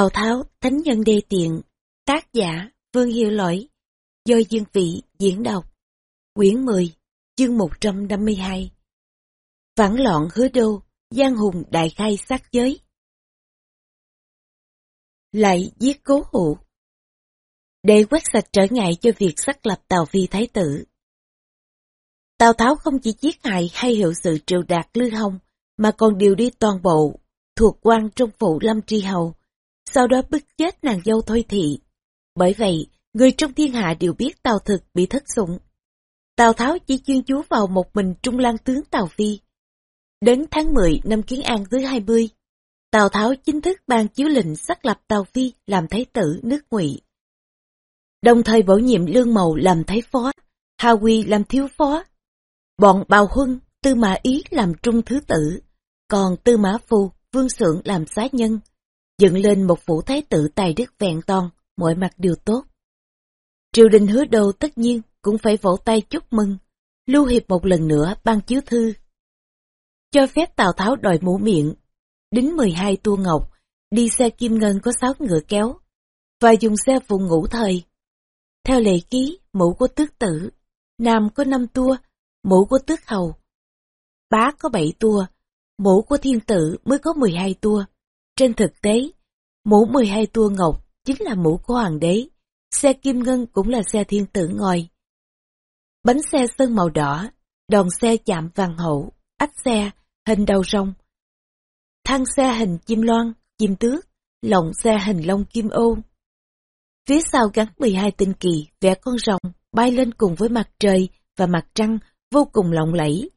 Tào Tháo, Thánh Nhân Đê Tiện, tác giả Vương Hiệu Lỗi, do Dương Vị diễn đọc, quyển 10, chương 152. Phản loạn hứa đô, Giang Hùng đại khai sát giới. Lại giết cố hụ. Để quét sạch trở ngại cho việc xác lập Tào Phi Thái tử. Tào Tháo không chỉ giết hại hay hiệu sự triệu đạt Lư Hồng, mà còn điều đi toàn bộ, thuộc quan trong phủ Lâm Tri Hầu, sau đó bức chết nàng dâu Thôi Thị. Bởi vậy, người trong thiên hạ đều biết Tào Thực bị thất sủng. Tào Tháo chỉ chuyên chú vào một mình Trung Lan tướng Tào Phi. Đến tháng 10 năm Kiến An thứ 20, Tào Tháo chính thức ban chiếu lệnh xác lập Tào Phi làm thái tử nước Ngụy. Đồng thời bổ nhiệm Lương Mầu làm thái phó, Hà Quy làm thiếu phó. Bọn Bào Huân, Tư Mã Ý làm trung thứ tử, còn Tư Mã phù Vương Sưởng làm xá nhân dựng lên một phủ thái tử tài đức vẹn toàn, mọi mặt đều tốt. Triều đình hứa đầu tất nhiên cũng phải vỗ tay chúc mừng, lưu hiệp một lần nữa ban chiếu thư. Cho phép Tào Tháo đòi mũ miệng, đính 12 tua ngọc, đi xe kim ngân có 6 ngựa kéo, và dùng xe vùng ngũ thời. Theo lệ ký, mũ của tước tử, nam có 5 tua, mũ của tước hầu. Bá có 7 tua, mũ của thiên tử mới có 12 tua. Trên thực tế, mũ 12 tua ngọc chính là mũ của hoàng đế, xe kim ngân cũng là xe thiên tử ngồi. Bánh xe sơn màu đỏ, đòn xe chạm vàng hậu, ách xe, hình đầu rồng. Thang xe hình chim loan, chim tước, lồng xe hình long kim ô. Phía sau gắn 12 tinh kỳ, vẽ con rồng, bay lên cùng với mặt trời và mặt trăng, vô cùng lộng lẫy.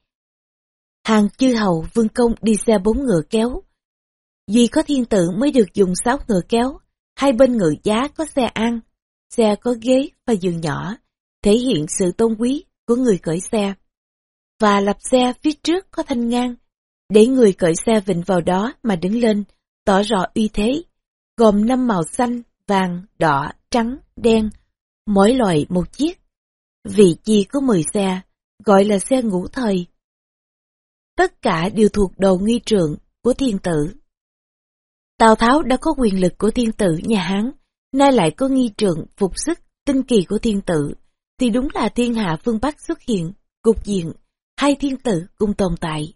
Hàng chư hầu vương công đi xe bốn ngựa kéo, vì có thiên tử mới được dùng sáu ngựa kéo, hai bên ngựa giá có xe ăn, xe có ghế và giường nhỏ, thể hiện sự tôn quý của người cởi xe. Và lập xe phía trước có thanh ngang, để người cởi xe vịnh vào đó mà đứng lên, tỏ rõ uy thế, gồm năm màu xanh, vàng, đỏ, trắng, đen, mỗi loại một chiếc. Vị chi có 10 xe, gọi là xe ngũ thời. Tất cả đều thuộc đầu nghi trượng của thiên tử. Tào Tháo đã có quyền lực của thiên tử nhà Hán, nay lại có nghi trượng, phục sức, tinh kỳ của thiên tử, thì đúng là thiên hạ phương Bắc xuất hiện, cục diện, hai thiên tử cùng tồn tại.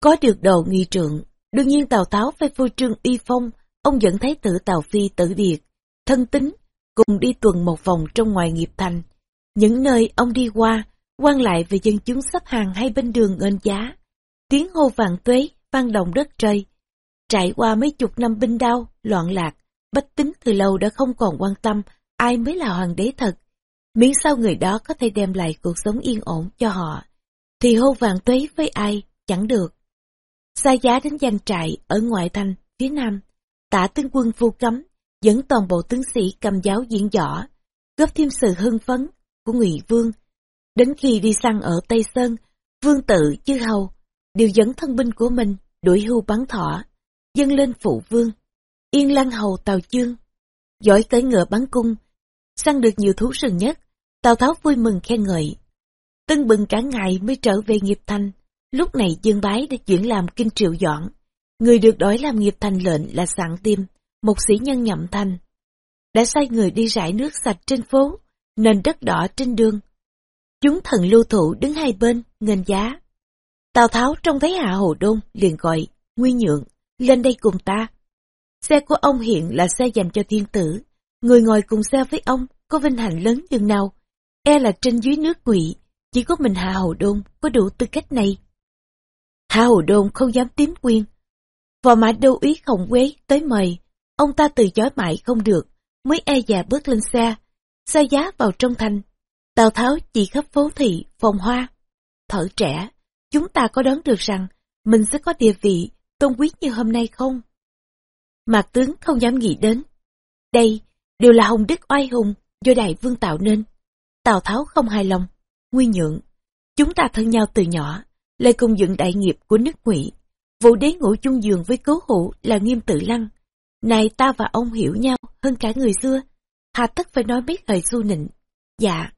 Có được đầu nghi trượng, đương nhiên Tào Tháo phải phô trương uy phong, ông dẫn thái tử Tào Phi tử điệt, thân tính, cùng đi tuần một vòng trong ngoài nghiệp thành. Những nơi ông đi qua, quan lại về dân chúng sắp hàng hai bên đường ngân giá. Tiếng hô vàng tuế, vang động đất trời, Trải qua mấy chục năm binh đao, loạn lạc, bách tính từ lâu đã không còn quan tâm ai mới là hoàng đế thật. Miễn sao người đó có thể đem lại cuộc sống yên ổn cho họ, thì hô vàng tuế với ai, chẳng được. Xa giá đến danh trại ở ngoại thành, phía nam, tả tướng quân vu cấm, dẫn toàn bộ tướng sĩ cầm giáo diễn võ, góp thêm sự hưng phấn của ngụy Vương. Đến khi đi săn ở Tây Sơn, Vương tự chư hầu đều dẫn thân binh của mình đuổi hưu bắn thỏ, dâng lên phụ vương. Yên lăng hầu Tào Chương, giỏi tới ngựa bắn cung, săn được nhiều thú rừng nhất, Tào Tháo vui mừng khen ngợi. Tân bừng cả ngày mới trở về nghiệp thành, lúc này Dương Bái đã chuyển làm kinh triệu dọn. Người được đổi làm nghiệp thành lệnh là sẵn Tiêm, một sĩ nhân nhậm thành. Đã sai người đi rải nước sạch trên phố, nền đất đỏ trên đường. Chúng thần lưu thủ đứng hai bên, nghênh giá. Tào Tháo trông thấy Hạ Hồ Đôn liền gọi, Nguyên Nhượng, lên đây cùng ta. Xe của ông hiện là xe dành cho thiên tử, người ngồi cùng xe với ông có vinh hạnh lớn chừng nào, e là trên dưới nước ngụy chỉ có mình Hạ Hầu Đôn có đủ tư cách này. Hạ Hầu Đôn không dám tím quyền. Vò mã đô úy khổng quế tới mời, ông ta từ chối mãi không được, mới e già bước lên xe, xe giá vào trong thành. Tào Tháo chỉ khắp phố thị, phòng hoa. Thở trẻ, chúng ta có đoán được rằng mình sẽ có địa vị tôn quý như hôm nay không? Mạc tướng không dám nghĩ đến. Đây đều là hồng đức oai hùng do đại vương tạo nên. Tào Tháo không hài lòng, nguy nhượng. Chúng ta thân nhau từ nhỏ, lại cùng dựng đại nghiệp của nước ngụy. Vụ đế ngủ chung giường với cố hữu là nghiêm tự lăng. Này ta và ông hiểu nhau hơn cả người xưa. Hà tất phải nói biết lời xu nịnh. Dạ.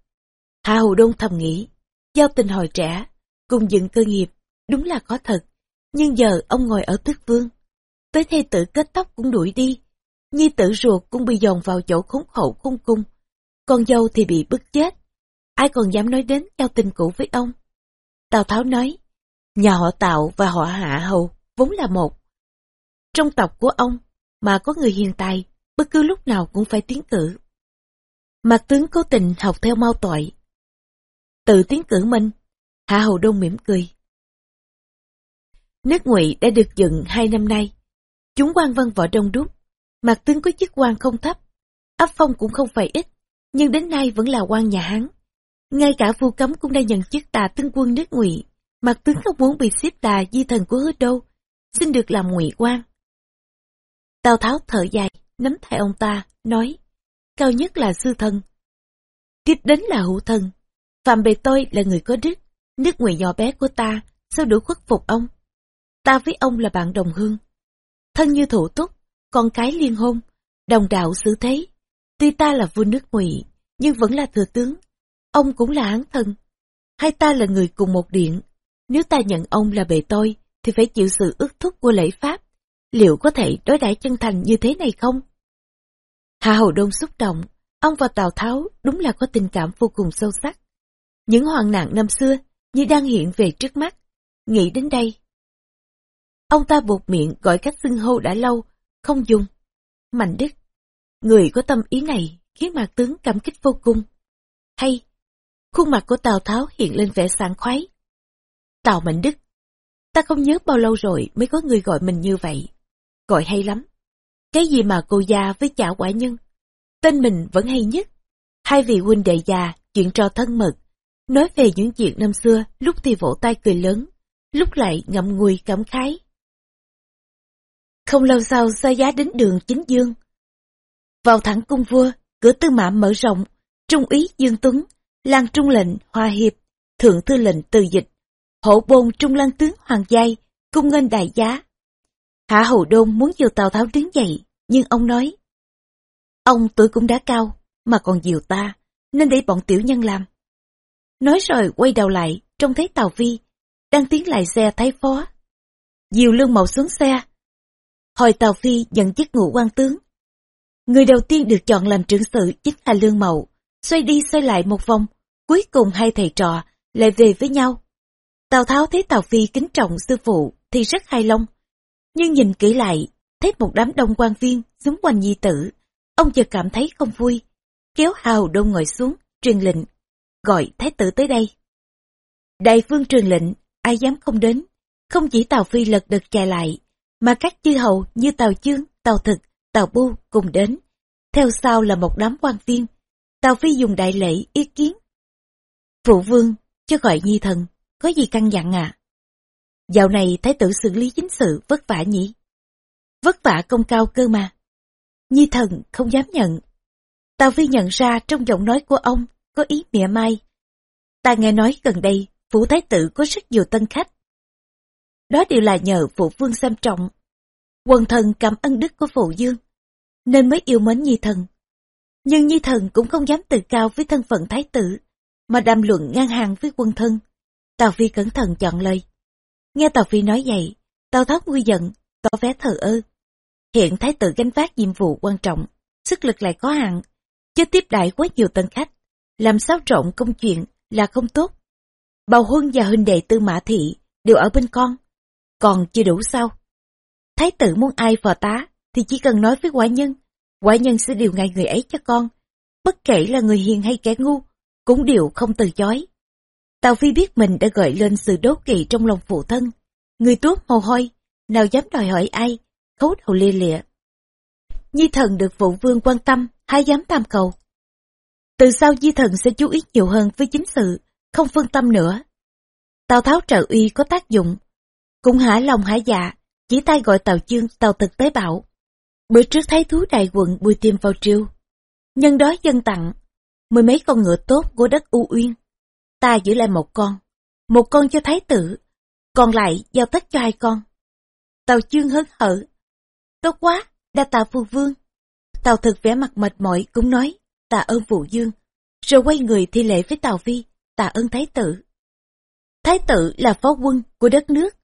hà hồ Đông thầm nghĩ. Giao tình hồi trẻ, cùng dựng cơ nghiệp, đúng là có thật. Nhưng giờ ông ngồi ở tước vương. tới thê tử kết tóc cũng đuổi đi, nhi tử ruột cũng bị dồn vào chỗ khốn khổ khung cung, con dâu thì bị bức chết. Ai còn dám nói đến giao tình cũ với ông? Tào Tháo nói, nhà họ Tạo và họ Hạ Hầu vốn là một. Trong tộc của ông, mà có người hiền tài, bất cứ lúc nào cũng phải tiến cử. Mặt tướng cố tình học theo mau tội. Tự tiến cử mình, Hạ Hầu Đông mỉm cười. Nước ngụy đã được dựng hai năm nay. Chúng quan văn võ đông đúc. Mạc tướng có chức quan không thấp. Áp phong cũng không phải ít, nhưng đến nay vẫn là quan nhà Hán. Ngay cả vua cấm cũng đã nhận chức tà tướng quân nước ngụy. Mạc tướng không muốn bị xếp tà di thần của hứa đô, xin được làm ngụy quan. Tào Tháo thở dài, nắm tay ông ta, nói, cao nhất là sư thân. Tiếp đến là hữu thân. Phạm bề tôi là người có đức, nước ngụy nhỏ bé của ta, sao đủ khuất phục ông? Ta với ông là bạn đồng hương. Thân như thủ túc, con cái liên hôn, đồng đạo xử thế. Tuy ta là vua nước ngụy, nhưng vẫn là thừa tướng. Ông cũng là hán thân. Hai ta là người cùng một điện. Nếu ta nhận ông là bề tôi, thì phải chịu sự ước thúc của lễ pháp. Liệu có thể đối đãi chân thành như thế này không? Hạ Hầu Đôn xúc động, ông và Tào Tháo đúng là có tình cảm vô cùng sâu sắc. Những hoàng nạn năm xưa như đang hiện về trước mắt. Nghĩ đến đây. Ông ta buộc miệng gọi cách xưng hô đã lâu, không dùng. Mạnh Đức, người có tâm ý này khiến mặt tướng cảm kích vô cùng. Hay, khuôn mặt của Tào Tháo hiện lên vẻ sảng khoái. Tào Mạnh Đức, ta không nhớ bao lâu rồi mới có người gọi mình như vậy. Gọi hay lắm. Cái gì mà cô già với chả quả nhân? Tên mình vẫn hay nhất. Hai vị huynh đệ già, chuyện trò thân mật. Nói về những chuyện năm xưa, lúc thì vỗ tay cười lớn, lúc lại ngậm ngùi cảm khái. Không lâu sau xa giá đến đường chính dương. Vào thẳng cung vua, cửa tư mã mở rộng, trung úy Dương Tuấn, lang trung lệnh Hòa Hiệp, thượng thư lệnh Từ Dịch, hổ bôn trung lang tướng Hoàng Giai, cung ngân đại giá. Hạ Hầu Đôn muốn dìu Tào Tháo đứng dậy, nhưng ông nói, ông tuổi cũng đã cao, mà còn dìu ta, nên để bọn tiểu nhân làm. Nói rồi quay đầu lại, trông thấy Tào Vi, đang tiến lại xe thái phó. Diều lương mậu xuống xe. Hồi Tào Phi nhận chức ngũ quan tướng. Người đầu tiên được chọn làm trưởng sự chính là lương mậu, xoay đi xoay lại một vòng, cuối cùng hai thầy trò lại về với nhau. Tào Tháo thấy Tào Phi kính trọng sư phụ thì rất hài lòng. Nhưng nhìn kỹ lại, thấy một đám đông quan viên xung quanh nhi tử, ông chợt cảm thấy không vui. Kéo hào đông ngồi xuống, truyền lệnh, gọi thái tử tới đây. Đại vương truyền lệnh, ai dám không đến, không chỉ Tào Phi lật đật chạy lại, mà các chư hầu như Tào Chương, Tào Thực, Tào Bu cùng đến. Theo sau là một đám quan viên, Tào Phi dùng đại lễ ý kiến. Phụ vương, cho gọi nhi thần, có gì căn dặn à? Dạo này thái tử xử lý chính sự vất vả nhỉ? Vất vả công cao cơ mà. Nhi thần không dám nhận. Tào Phi nhận ra trong giọng nói của ông có ý mỉa mai. Ta nghe nói gần đây, phủ thái tử có rất nhiều tân khách. Đó đều là nhờ phụ vương xem trọng. Quần thần cảm ân đức của phụ dương, nên mới yêu mến nhi thần. Nhưng nhi thần cũng không dám tự cao với thân phận thái tử, mà đàm luận ngang hàng với quân thân. Tào Phi cẩn thận chọn lời. Nghe Tào Phi nói vậy, Tào Tháo nguy giận, tỏ vẻ thờ ơ. Hiện thái tử gánh vác nhiệm vụ quan trọng, sức lực lại có hạn, chứ tiếp đại quá nhiều tân khách làm xáo trộn công chuyện là không tốt. Bào Huân và huynh đệ Tư Mã Thị đều ở bên con, còn chưa đủ sao? Thái tử muốn ai phò tá thì chỉ cần nói với quả nhân, quả nhân sẽ điều ngay người ấy cho con. Bất kể là người hiền hay kẻ ngu, cũng đều không từ chối. Tào Phi biết mình đã gợi lên sự đố kỵ trong lòng phụ thân. Người tuốt mồ hôi, nào dám đòi hỏi ai, khấu đầu lia lịa. Nhi thần được phụ vương quan tâm, hay dám tam cầu. Từ sau di thần sẽ chú ý nhiều hơn với chính sự, không phân tâm nữa. Tào Tháo trợ uy có tác dụng. Cũng hả lòng hả dạ, chỉ tay gọi tàu Chương, tàu Thực tế bảo. Bữa trước thấy thú đại quận bùi tiêm vào triều. Nhân đó dân tặng, mười mấy con ngựa tốt của đất U Uyên. Ta giữ lại một con, một con cho thái tử, còn lại giao tất cho hai con. tàu Chương hớn hở. Tốt quá, đa tạ phù vương. tàu thực vẻ mặt mệt mỏi cũng nói tạ ơn Vũ Dương, rồi quay người thi lễ với tàu Phi, tạ ơn Thái tử. Thái tử là phó quân của đất nước,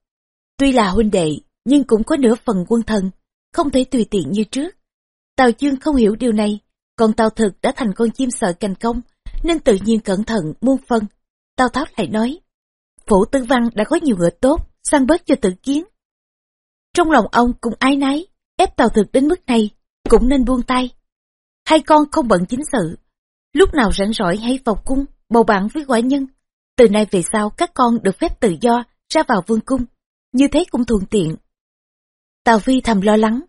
tuy là huynh đệ, nhưng cũng có nửa phần quân thần, không thể tùy tiện như trước. Tào chương không hiểu điều này, còn Tào thực đã thành con chim sợ cành công, nên tự nhiên cẩn thận muôn phân. Tào Tháo lại nói, Phủ Tư Văn đã có nhiều ngựa tốt, săn bớt cho tự kiến. Trong lòng ông cũng ái náy, ép Tào thực đến mức này, cũng nên buông tay. Hai con không bận chính sự, lúc nào rảnh rỗi hay vào cung, bầu bạn với quả nhân. Từ nay về sau các con được phép tự do ra vào vương cung, như thế cũng thuận tiện. Tào Phi thầm lo lắng.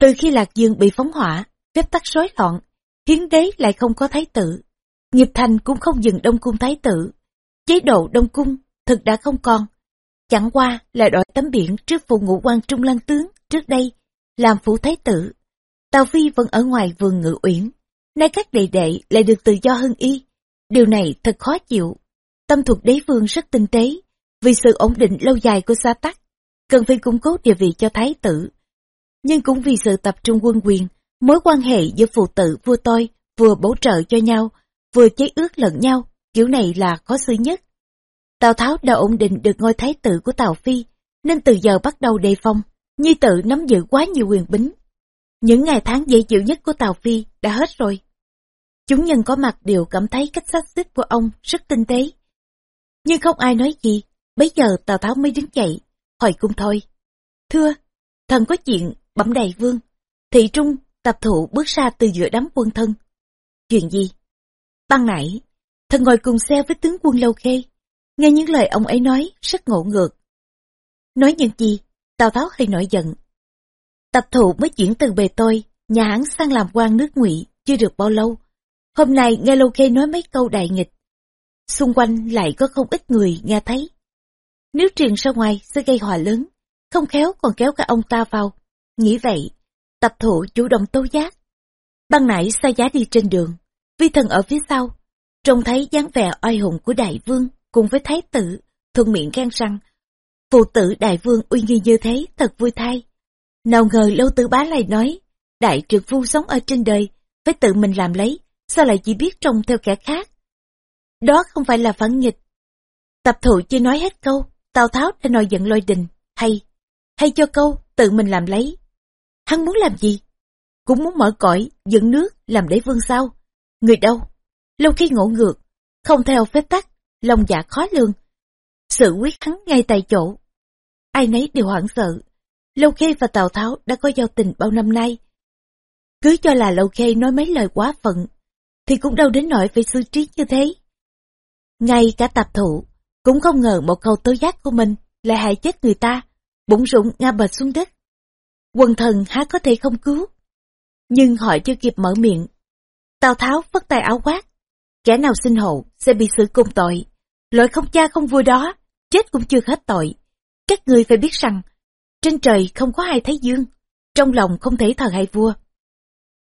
Từ khi Lạc Dương bị phóng hỏa, phép tắc rối loạn, hiến đế lại không có thái tử. Nghiệp thành cũng không dừng đông cung thái tử. Chế độ đông cung thực đã không còn. Chẳng qua là đội tấm biển trước phụ ngũ quan trung lăng tướng trước đây, làm phủ thái tử. Tào Phi vẫn ở ngoài vườn ngự uyển, nay các đệ đệ lại được tự do hơn y. Điều này thật khó chịu. Tâm thuật đế vương rất tinh tế, vì sự ổn định lâu dài của xa tắc, cần phải củng cố địa vị cho thái tử. Nhưng cũng vì sự tập trung quân quyền, mối quan hệ giữa phụ tử vua tôi vừa bổ trợ cho nhau, vừa chế ước lẫn nhau, kiểu này là khó xử nhất. Tào Tháo đã ổn định được ngôi thái tử của Tào Phi, nên từ giờ bắt đầu đề phòng, Nhi tự nắm giữ quá nhiều quyền bính. Những ngày tháng dễ chịu nhất của Tào Phi đã hết rồi. Chúng nhân có mặt đều cảm thấy cách sắp xếp của ông rất tinh tế. Nhưng không ai nói gì, bấy giờ Tào Tháo mới đứng dậy, hỏi cung thôi. Thưa, thần có chuyện, bẩm đầy vương. Thị trung, tập thụ bước ra từ giữa đám quân thân. Chuyện gì? Ban nãy, thần ngồi cùng xe với tướng quân Lâu Khê. Nghe những lời ông ấy nói, rất ngộ ngược. Nói những gì? Tào Tháo hơi nổi giận. Tập thụ mới chuyển từ bề tôi, nhà hãng sang làm quan nước ngụy chưa được bao lâu. Hôm nay nghe Lâu Khê nói mấy câu đại nghịch. Xung quanh lại có không ít người nghe thấy. Nếu truyền ra ngoài sẽ gây hòa lớn, không khéo còn kéo cả ông ta vào. Nghĩ vậy, tập thủ chủ động tố giác. Ban nãy xa giá đi trên đường, vi thần ở phía sau, trông thấy dáng vẻ oai hùng của đại vương cùng với thái tử, thuận miệng khen rằng, phụ tử đại vương uy nghi như thế thật vui thay. Nào ngờ lâu tử bá lại nói, đại trượng phu sống ở trên đời, phải tự mình làm lấy, sao lại chỉ biết trông theo kẻ khác. Đó không phải là phản nghịch. Tập thủ chưa nói hết câu, Tào Tháo đã nổi giận lôi đình, hay, hay cho câu tự mình làm lấy. Hắn muốn làm gì? Cũng muốn mở cõi, dựng nước, làm đế vương sao? Người đâu? Lâu khi ngộ ngược, không theo phép tắc, lòng dạ khó lường. Sự quyết hắn ngay tại chỗ. Ai nấy đều hoảng sợ. Lâu Khê và Tào Tháo đã có giao tình bao năm nay. Cứ cho là Lâu Khê nói mấy lời quá phận, thì cũng đâu đến nỗi phải xử trí như thế. Ngay cả tạp thủ, cũng không ngờ một câu tố giác của mình lại hại chết người ta, bụng rụng ngã bệt xuống đất. Quần thần há có thể không cứu. Nhưng họ chưa kịp mở miệng. Tào Tháo vất tay áo quát. Kẻ nào xin hộ sẽ bị xử cùng tội. lỗi không cha không vua đó, chết cũng chưa hết tội. Các người phải biết rằng, trên trời không có ai thấy dương, trong lòng không thể thờ hay vua.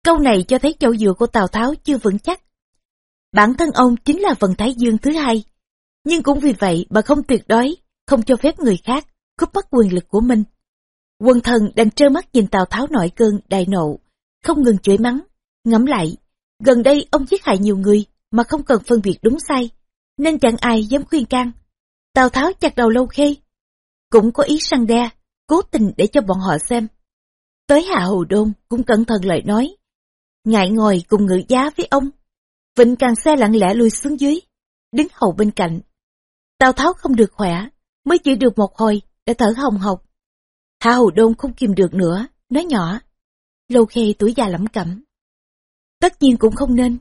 Câu này cho thấy chỗ dựa của Tào Tháo chưa vững chắc. Bản thân ông chính là vận Thái Dương thứ hai. Nhưng cũng vì vậy bà không tuyệt đối, không cho phép người khác cướp mất quyền lực của mình. Quân thần đành trơ mắt nhìn Tào Tháo nổi cơn đại nộ, không ngừng chửi mắng, ngẫm lại. Gần đây ông giết hại nhiều người mà không cần phân biệt đúng sai, nên chẳng ai dám khuyên can. Tào Tháo chặt đầu lâu khê, cũng có ý săn đe, cố tình để cho bọn họ xem. Tới Hạ Hầu Đôn cũng cẩn thận lời nói, ngại ngồi cùng ngự giá với ông. Vịnh càng xe lặng lẽ lui xuống dưới, đứng hầu bên cạnh. Tào Tháo không được khỏe, mới chỉ được một hồi, đã thở hồng hộc. Hạ Hầu Đôn không kìm được nữa, nói nhỏ. Lâu khê tuổi già lẩm cẩm. Tất nhiên cũng không nên.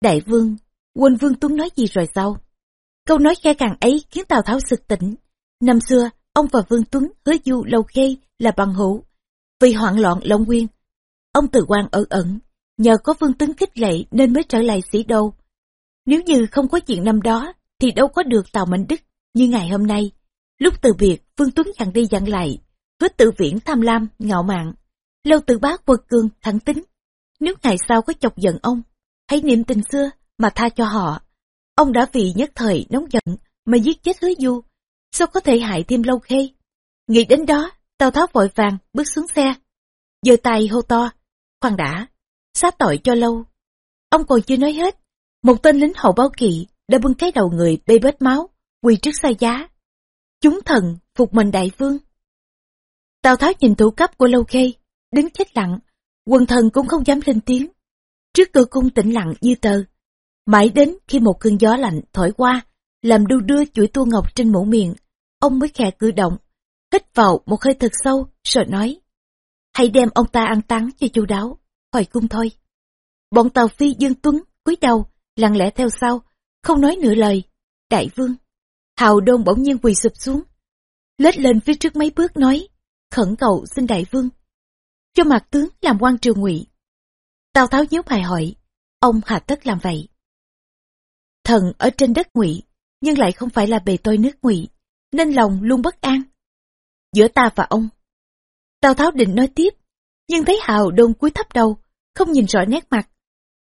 Đại vương, Quân vương Tuấn nói gì rồi sao? Câu nói khe càng ấy khiến Tào Tháo sực tỉnh. Năm xưa, ông và Vương Tuấn hứa du Lâu Khê là bằng hữu. Vì hoạn loạn Long Nguyên, ông từ quan ở ẩn, nhờ có Vương Tuấn khích lệ nên mới trở lại sĩ đô. Nếu như không có chuyện năm đó, thì đâu có được Tào Mạnh Đức như ngày hôm nay. Lúc từ biệt, Vương Tuấn dặn đi dặn lại, hứa tự viễn tham lam, ngạo mạn. Lâu từ bác quật cương, thẳng tính. Nếu ngày sau có chọc giận ông, hãy niệm tình xưa mà tha cho họ. Ông đã vì nhất thời nóng giận mà giết chết hứa du, sao có thể hại thêm lâu khê. Nghĩ đến đó, Tào Tháo vội vàng bước xuống xe. giơ tay hô to, khoan đã, xá tội cho lâu. Ông còn chưa nói hết, một tên lính hậu báo kỵ đã bưng cái đầu người bê bết máu, quỳ trước xa giá. Chúng thần phục mệnh đại vương. Tào Tháo nhìn thủ cấp của Lâu Khê, đứng chết lặng, quần thần cũng không dám lên tiếng. Trước cửa cung tĩnh lặng như tờ. Mãi đến khi một cơn gió lạnh thổi qua, làm đu đưa chuỗi tua ngọc trên mũ miệng, ông mới khẽ cử động, hít vào một hơi thật sâu, rồi nói. Hãy đem ông ta ăn táng cho chu đáo, hỏi cung thôi. Bọn Tàu Phi Dương Tuấn cúi đầu, lặng lẽ theo sau, không nói nửa lời. Đại vương, hào đôn bỗng nhiên quỳ sụp xuống, lết lên phía trước mấy bước nói, khẩn cầu xin đại vương, cho mặt tướng làm quan triều ngụy. Tào Tháo nhíu mày hỏi, ông hà tất làm vậy? Thần ở trên đất ngụy, nhưng lại không phải là bề tôi nước ngụy, nên lòng luôn bất an. Giữa ta và ông. Tào Tháo định nói tiếp, nhưng thấy Hào Đôn cúi thấp đầu, không nhìn rõ nét mặt.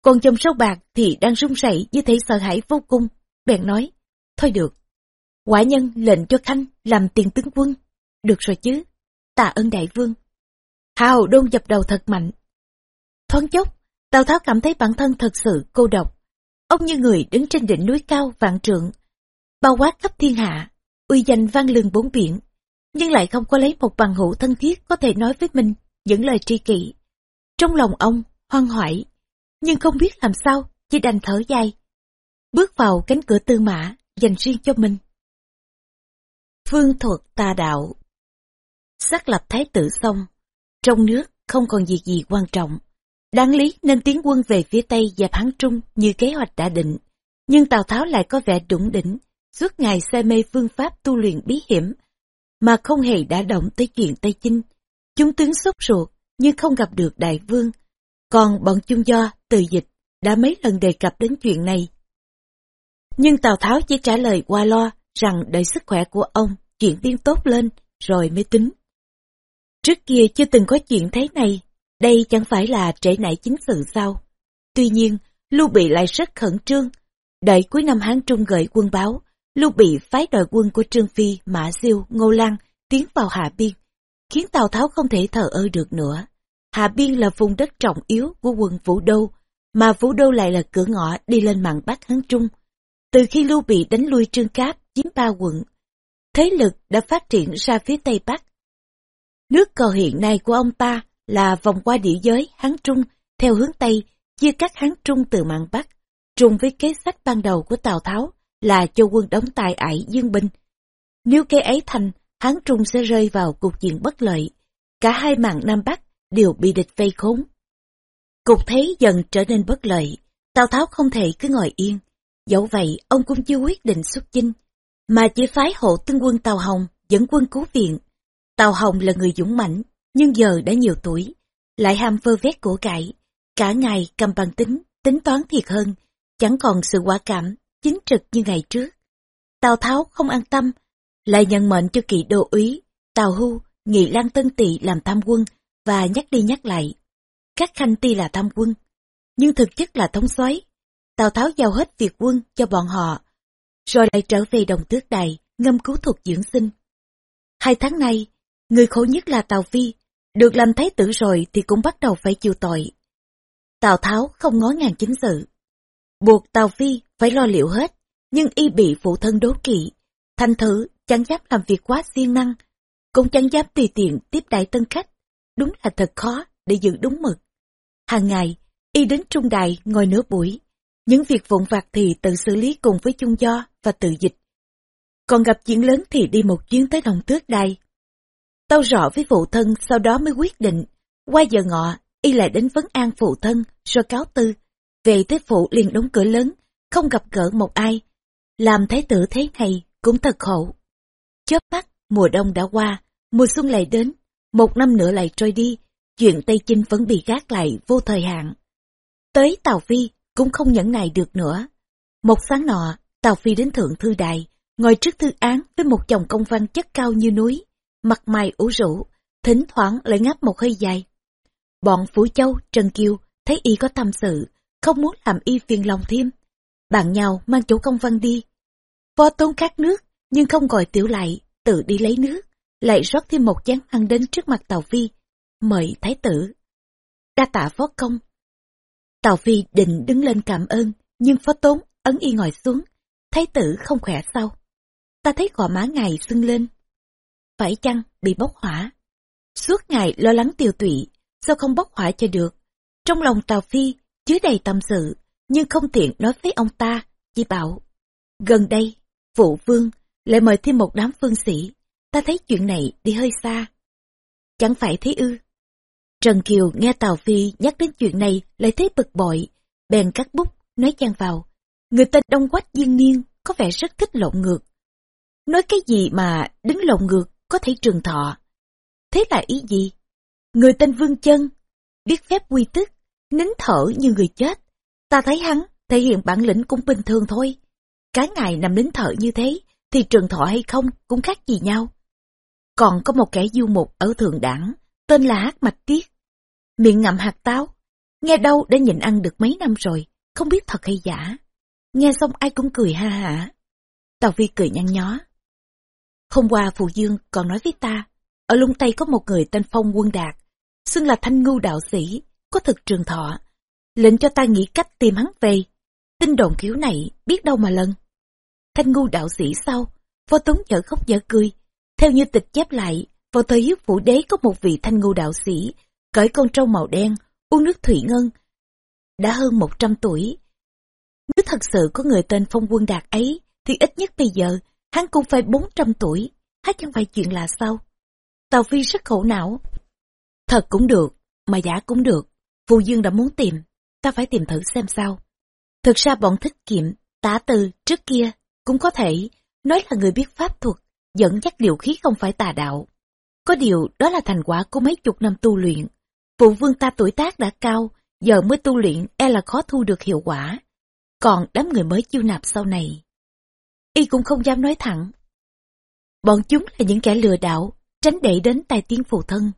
Còn chồng sâu bạc thì đang run rẩy như thấy sợ hãi vô cùng, bèn nói, thôi được. Quả nhân lệnh cho Khanh làm tiền tướng quân. Được rồi chứ, tạ ơn đại vương. Hào Đôn dập đầu thật mạnh. Thoáng chốc, Tào Tháo cảm thấy bản thân thật sự cô độc. Ông như người đứng trên đỉnh núi cao vạn trượng, bao quát khắp thiên hạ, uy danh vang lừng bốn biển, nhưng lại không có lấy một bằng hữu thân thiết có thể nói với mình những lời tri kỷ. Trong lòng ông, hoang hoại, nhưng không biết làm sao, chỉ đành thở dài. Bước vào cánh cửa tư mã, dành riêng cho mình. Phương thuật tà đạo Xác lập thái tử xong, trong nước không còn việc gì quan trọng. Đáng lý nên tiến quân về phía Tây và Hán Trung như kế hoạch đã định. Nhưng Tào Tháo lại có vẻ đủng đỉnh, suốt ngày say mê phương pháp tu luyện bí hiểm, mà không hề đã động tới chuyện Tây Chinh. Chúng tướng sốt ruột, nhưng không gặp được đại vương. Còn bọn chung do, từ dịch, đã mấy lần đề cập đến chuyện này. Nhưng Tào Tháo chỉ trả lời qua lo rằng đợi sức khỏe của ông chuyển biến tốt lên, rồi mới tính. Trước kia chưa từng có chuyện thế này, đây chẳng phải là trễ nảy chính sự sao. Tuy nhiên, Lưu Bị lại rất khẩn trương. Đợi cuối năm Hán Trung gửi quân báo, Lưu Bị phái đội quân của Trương Phi, Mã Siêu, Ngô Lăng tiến vào Hạ Biên, khiến Tào Tháo không thể thờ ơ được nữa. Hạ Biên là vùng đất trọng yếu của quân Vũ Đô, mà Vũ Đô lại là cửa ngõ đi lên mạn Bắc Hán Trung. Từ khi Lưu Bị đánh lui Trương Cáp, chiếm ba quận, thế lực đã phát triển ra phía Tây Bắc. Nước cờ hiện nay của ông ta là vòng qua địa giới Hán Trung theo hướng Tây, chia cắt Hán Trung từ mạn Bắc, trùng với kế sách ban đầu của Tào Tháo là cho quân đóng tài ải dương binh. Nếu kế ấy thành, Hán Trung sẽ rơi vào cục diện bất lợi. Cả hai mạn Nam Bắc đều bị địch vây khốn. Cục thế dần trở nên bất lợi, Tào Tháo không thể cứ ngồi yên. Dẫu vậy, ông cũng chưa quyết định xuất chinh, mà chỉ phái hộ tướng quân Tào Hồng dẫn quân cứu viện. Tào Hồng là người dũng mãnh, nhưng giờ đã nhiều tuổi, lại ham vơ vét của cải, cả ngày cầm bằng tính, tính toán thiệt hơn, chẳng còn sự quả cảm, chính trực như ngày trước. Tào Tháo không an tâm, lại nhận mệnh cho kỵ đô úy, Tào Hưu, Nghị Lan Tân Tỵ làm tham quân và nhắc đi nhắc lại. Các khanh ti là tham quân, nhưng thực chất là thống soái. Tào Tháo giao hết việc quân cho bọn họ, rồi lại trở về đồng tước đài, ngâm cứu thuật dưỡng sinh. Hai tháng nay, người khổ nhất là Tào Phi, được làm thái tử rồi thì cũng bắt đầu phải chịu tội. Tào Tháo không ngó ngàng chính sự. Buộc Tào Phi phải lo liệu hết, nhưng y bị phụ thân đố kỵ. Thành thử chẳng dám làm việc quá siêng năng, cũng chẳng dám tùy tiện tiếp đại tân khách. Đúng là thật khó để giữ đúng mực. Hàng ngày, y đến trung đài ngồi nửa buổi. Những việc vụn vặt thì tự xử lý cùng với chung do và tự dịch. Còn gặp chuyện lớn thì đi một chuyến tới đồng tước đài. Tâu rõ với phụ thân sau đó mới quyết định. Qua giờ ngọ, y lại đến vấn an phụ thân, rồi cáo tư. Về tới phụ liền đóng cửa lớn, không gặp gỡ một ai. Làm thái tử thế này cũng thật khổ. Chớp mắt, mùa đông đã qua, mùa xuân lại đến, một năm nữa lại trôi đi, chuyện Tây Chinh vẫn bị gác lại vô thời hạn. Tới Tào Phi cũng không nhẫn nại được nữa. Một sáng nọ, Tào Phi đến Thượng Thư Đài, ngồi trước thư án với một chồng công văn chất cao như núi, mặt mày ủ rũ, thỉnh thoảng lại ngáp một hơi dài. Bọn Phủ Châu, Trần Kiều thấy y có tâm sự, không muốn làm y phiền lòng thêm. Bạn nhau mang chủ công văn đi. Phó tôn khát nước, nhưng không gọi tiểu lại, tự đi lấy nước, lại rót thêm một chén ăn đến trước mặt Tàu Phi, mời Thái tử. Đa tạ phó công. tào Phi định đứng lên cảm ơn, nhưng phó tốn ấn y ngồi xuống, Thái tử không khỏe sao? Ta thấy gò má ngài sưng lên. Phải chăng bị bốc hỏa? Suốt ngày lo lắng tiêu tụy, sao không bốc hỏa cho được. Trong lòng Tào Phi chứa đầy tâm sự, nhưng không tiện nói với ông ta, chỉ bảo. Gần đây, vụ vương lại mời thêm một đám phương sĩ, ta thấy chuyện này đi hơi xa. Chẳng phải thế ư. Trần Kiều nghe Tào Phi nhắc đến chuyện này lại thấy bực bội, bèn cắt bút, nói chan vào. Người tên Đông Quách Diên Niên có vẻ rất thích lộn ngược. Nói cái gì mà đứng lộn ngược có thể trường thọ. Thế là ý gì? Người tên Vương Chân, biết phép quy tức, nín thở như người chết. Ta thấy hắn thể hiện bản lĩnh cũng bình thường thôi. Cái ngày nằm nín thở như thế, thì trường thọ hay không cũng khác gì nhau. Còn có một kẻ du mục ở thượng đảng, tên là Hát Mạch Tiết. Miệng ngậm hạt táo, nghe đâu đã nhịn ăn được mấy năm rồi, không biết thật hay giả. Nghe xong ai cũng cười ha hả. tào Vi cười nhăn nhó. Hôm qua Phù Dương còn nói với ta, ở lung Tây có một người tên Phong Quân Đạt, xưng là thanh ngưu đạo sĩ, có thực trường thọ. Lệnh cho ta nghĩ cách tìm hắn về. Tin đồn kiểu này biết đâu mà lần. Thanh ngưu đạo sĩ sau, võ tống chở khóc dở cười. Theo như tịch chép lại, vào thời hiếu phủ đế có một vị thanh ngu đạo sĩ, cởi con trâu màu đen, uống nước thủy ngân. Đã hơn 100 tuổi. Nếu thật sự có người tên Phong Quân Đạt ấy, thì ít nhất bây giờ, hắn cũng phải 400 tuổi, hát chẳng phải chuyện là sao? Tàu Phi rất khổ não. Thật cũng được, mà giả cũng được. Phù Dương đã muốn tìm, ta phải tìm thử xem sao. Thực ra bọn thích kiệm, tả từ trước kia cũng có thể nói là người biết pháp thuật, dẫn dắt điều khí không phải tà đạo. Có điều đó là thành quả của mấy chục năm tu luyện. Phụ vương ta tuổi tác đã cao, giờ mới tu luyện e là khó thu được hiệu quả. Còn đám người mới chiêu nạp sau này. Y cũng không dám nói thẳng. Bọn chúng là những kẻ lừa đảo, tránh để đến tai tiếng phụ thân.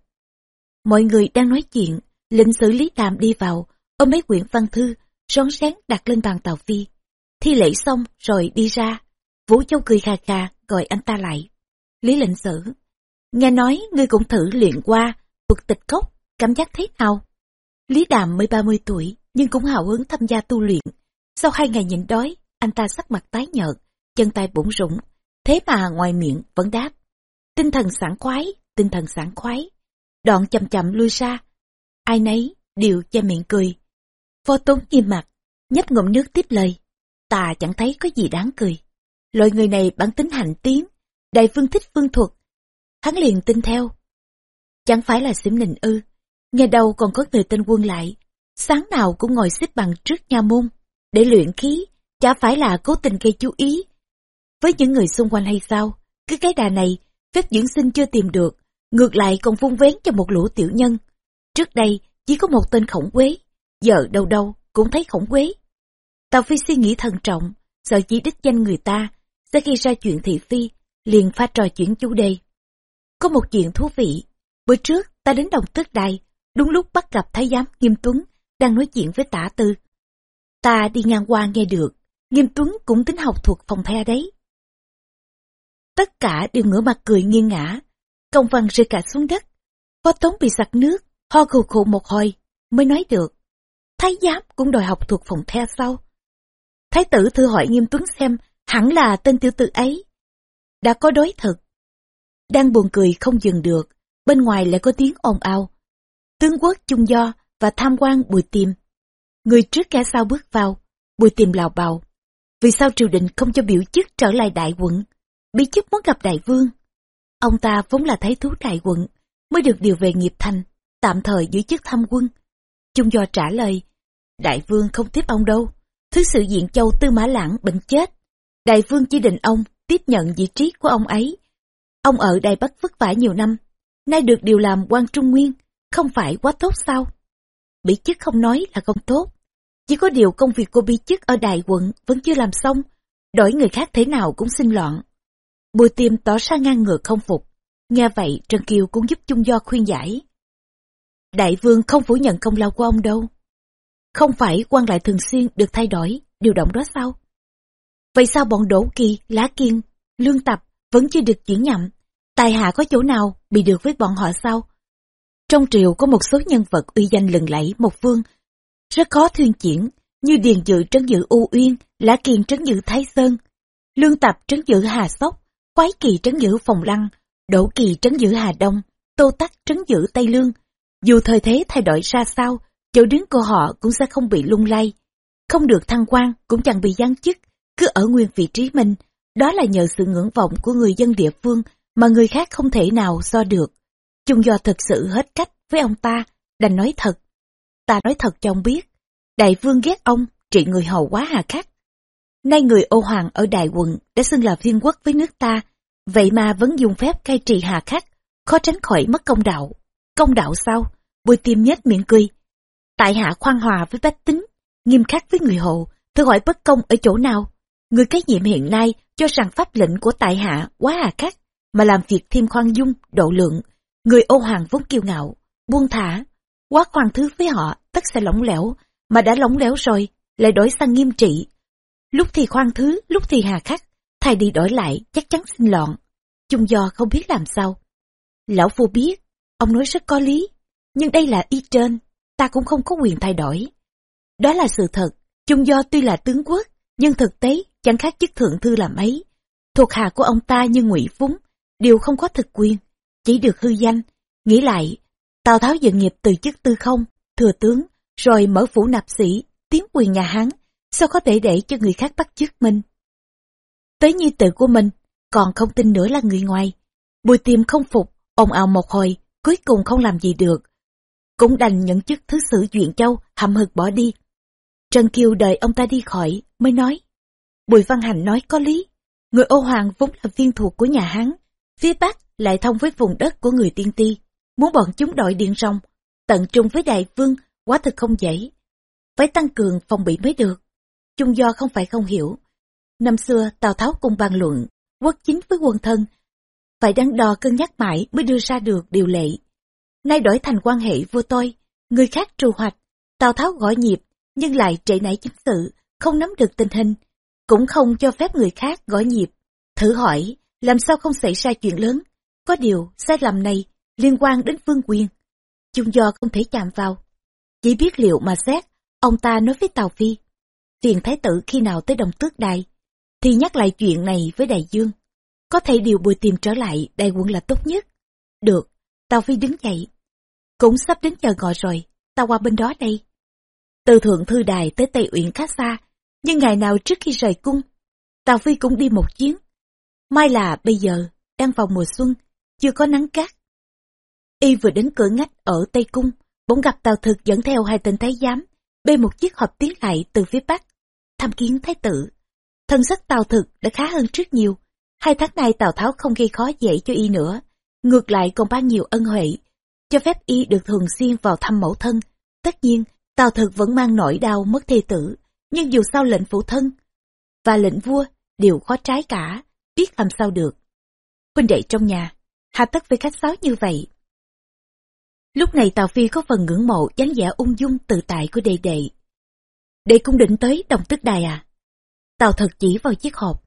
Mọi người đang nói chuyện, lệnh xử lý tạm đi vào, ôm mấy quyển văn thư, rón rén đặt lên bàn tàu phi. Thi lễ xong rồi đi ra. Vũ Châu cười khà khà gọi anh ta lại. Lý lệnh sử. Nghe nói ngươi cũng thử luyện qua, vực tịch cốc, cảm giác thế nào? Lý Đàm mới 30 tuổi, nhưng cũng hào hứng tham gia tu luyện. Sau hai ngày nhịn đói, anh ta sắc mặt tái nhợt, chân tay bủng rủng. Thế mà ngoài miệng vẫn đáp. Tinh thần sảng khoái, tinh thần sảng khoái. Đoạn chậm chậm lui ra. Ai nấy đều che miệng cười. Phó tốn nghiêm mặt, nhấp ngụm nước tiếp lời ta chẳng thấy có gì đáng cười. Loại người này bản tính hành tiến, đại phương thích phương thuật. Hắn liền tin theo. Chẳng phải là xỉm nịnh ư, nghe đầu còn có người tên quân lại, sáng nào cũng ngồi xếp bằng trước nha môn, để luyện khí, chả phải là cố tình gây chú ý. Với những người xung quanh hay sao, cứ cái đà này, phép dưỡng sinh chưa tìm được, ngược lại còn vung vén cho một lũ tiểu nhân. Trước đây, chỉ có một tên khổng quế, giờ đâu đâu cũng thấy khổng quế. Tào Phi suy nghĩ thận trọng, sợ chỉ đích danh người ta, sẽ gây ra chuyện thị phi, liền pha trò chuyển chủ đề. Có một chuyện thú vị, bữa trước ta đến đồng tước đài, đúng lúc bắt gặp Thái giám Nghiêm Tuấn đang nói chuyện với tả tư. Ta đi ngang qua nghe được, Nghiêm Tuấn cũng tính học thuộc phòng the đấy. Tất cả đều ngửa mặt cười nghiêng ngã, công văn rơi cả xuống đất. Phó Tống bị sặc nước, ho khù khụ một hồi, mới nói được. Thái giám cũng đòi học thuộc phòng the sau. Thái tử thư hỏi nghiêm tuấn xem, hẳn là tên tiểu tử ấy. Đã có đối thực. Đang buồn cười không dừng được, bên ngoài lại có tiếng ồn ào. Tướng quốc chung do và tham quan bùi tiềm. Người trước kẻ sau bước vào, bùi tiềm lào bào. Vì sao triều đình không cho biểu chức trở lại đại quận? Bí chức muốn gặp đại vương. Ông ta vốn là thái thú đại quận, mới được điều về nghiệp thành, tạm thời giữ chức tham quân. Chung do trả lời, đại vương không tiếp ông đâu. Thứ sự diện châu Tư Mã Lãng bệnh chết. Đại vương chỉ định ông tiếp nhận vị trí của ông ấy. Ông ở Đài Bắc vất vả nhiều năm, nay được điều làm quan trung nguyên, không phải quá tốt sao? Bị chức không nói là không tốt. Chỉ có điều công việc cô bi chức ở Đại quận vẫn chưa làm xong, đổi người khác thế nào cũng xin loạn. Bùi tiêm tỏ ra ngang ngược không phục. Nghe vậy Trần Kiều cũng giúp chung do khuyên giải. Đại vương không phủ nhận công lao của ông đâu. Không phải quan lại thường xuyên được thay đổi, điều động đó sao? Vậy sao bọn Đỗ Kỳ, Lá Kiên, Lương Tập vẫn chưa được chuyển nhậm? Tài hạ có chỗ nào bị được với bọn họ sao? Trong triều có một số nhân vật uy danh lừng lẫy một vương, rất khó thuyên chuyển, như Điền Dự trấn giữ U Uyên, Lã kiền trấn giữ Thái Sơn, Lương Tập trấn giữ Hà Sóc, Khoái Kỳ trấn giữ Phòng Lăng, Đỗ Kỳ trấn giữ Hà Đông, tô tắc trấn giữ Tây Lương. Dù thời thế thay đổi ra sao, chỗ đứng của họ cũng sẽ không bị lung lay. Không được thăng quan cũng chẳng bị giáng chức, cứ ở nguyên vị trí mình. Đó là nhờ sự ngưỡng vọng của người dân địa phương mà người khác không thể nào so được. Chung do thực sự hết cách với ông ta, đành nói thật. Ta nói thật cho ông biết, đại vương ghét ông, trị người hầu quá hà khắc. Nay người ô hoàng ở đại quận đã xưng là viên quốc với nước ta, vậy mà vẫn dùng phép cai trị hà khắc, khó tránh khỏi mất công đạo. Công đạo sao? Bùi tiêm nhếch miệng cười. Tại hạ khoan hòa với bách tính, nghiêm khắc với người hộ, thử hỏi bất công ở chỗ nào? Người cái nhiệm hiện nay cho rằng pháp lệnh của tại hạ quá hà khắc, mà làm việc thêm khoan dung, độ lượng. Người ô hoàng vốn kiêu ngạo, buông thả, quá khoan thứ với họ tất sẽ lỏng lẻo, mà đã lỏng lẻo rồi, lại đổi sang nghiêm trị. Lúc thì khoan thứ, lúc thì hà khắc, thay đi đổi lại chắc chắn sinh loạn. Chung do không biết làm sao. Lão phu biết, ông nói rất có lý, nhưng đây là y trên, ta cũng không có quyền thay đổi. Đó là sự thật, chung do tuy là tướng quốc, nhưng thực tế chẳng khác chức thượng thư làm ấy. Thuộc hạ của ông ta như ngụy Phúng, đều không có thực quyền, chỉ được hư danh. Nghĩ lại, Tào Tháo dựng nghiệp từ chức tư không, thừa tướng, rồi mở phủ nạp sĩ, tiến quyền nhà Hán, sao có thể để cho người khác bắt chước mình? Tới nhi tự của mình, còn không tin nữa là người ngoài. Bùi tiêm không phục, ồn ào một hồi, cuối cùng không làm gì được. Cũng đành nhận chức thứ sử Duyện Châu, hậm hực bỏ đi. Trần Kiều đợi ông ta đi khỏi, mới nói. Bùi Văn Hành nói có lý. Người ô hoàng vốn là viên thuộc của nhà Hán. Phía Bắc lại thông với vùng đất của người tiên ti. Muốn bọn chúng đội điện rồng, tận trung với đại vương, quá thực không dễ. Phải tăng cường phòng bị mới được. trung do không phải không hiểu. Năm xưa Tào Tháo cùng bàn luận, quốc chính với quân thân. Phải đắn đo cân nhắc mãi mới đưa ra được điều lệ. Nay đổi thành quan hệ vua tôi, người khác trù hoạch, Tào Tháo gọi nhịp, nhưng lại trễ nảy chính sự, không nắm được tình hình, cũng không cho phép người khác gõ nhịp. Thử hỏi, làm sao không xảy ra chuyện lớn? Có điều, sai lầm này liên quan đến vương quyền. Chung do không thể chạm vào. Chỉ biết liệu mà xét, ông ta nói với Tào Phi. Phiền Thái tử khi nào tới đồng tước đài, thì nhắc lại chuyện này với Đại Dương. Có thể điều bùi tìm trở lại đại quân là tốt nhất. Được, Tào Phi đứng dậy. Cũng sắp đến giờ gọi rồi, tao qua bên đó đây. Từ thượng thư đài tới Tây Uyển khá xa, nhưng ngày nào trước khi rời cung, Tào Phi cũng đi một chuyến. Mai là bây giờ, đang vào mùa xuân, chưa có nắng cát. Y vừa đến cửa ngách ở Tây Cung, bỗng gặp Tào Thực dẫn theo hai tên thái giám, bê một chiếc hộp tiến lại từ phía Bắc, tham kiến thái tử. Thân sắc Tào Thực đã khá hơn trước nhiều, hai tháng nay Tào Tháo không gây khó dễ cho Y nữa, ngược lại còn ban nhiều ân huệ, cho phép Y được thường xuyên vào thăm mẫu thân. Tất nhiên, Tào Thực vẫn mang nỗi đau mất thê tử, nhưng dù sao lệnh phụ thân và lệnh vua đều khó trái cả, biết làm sao được. Huynh đệ trong nhà, hà tất với khách sáo như vậy. Lúc này Tào Phi có phần ngưỡng mộ dáng vẻ ung dung tự tại của đệ đệ. Đệ cũng định tới đồng tức đài à? Tào thật chỉ vào chiếc hộp.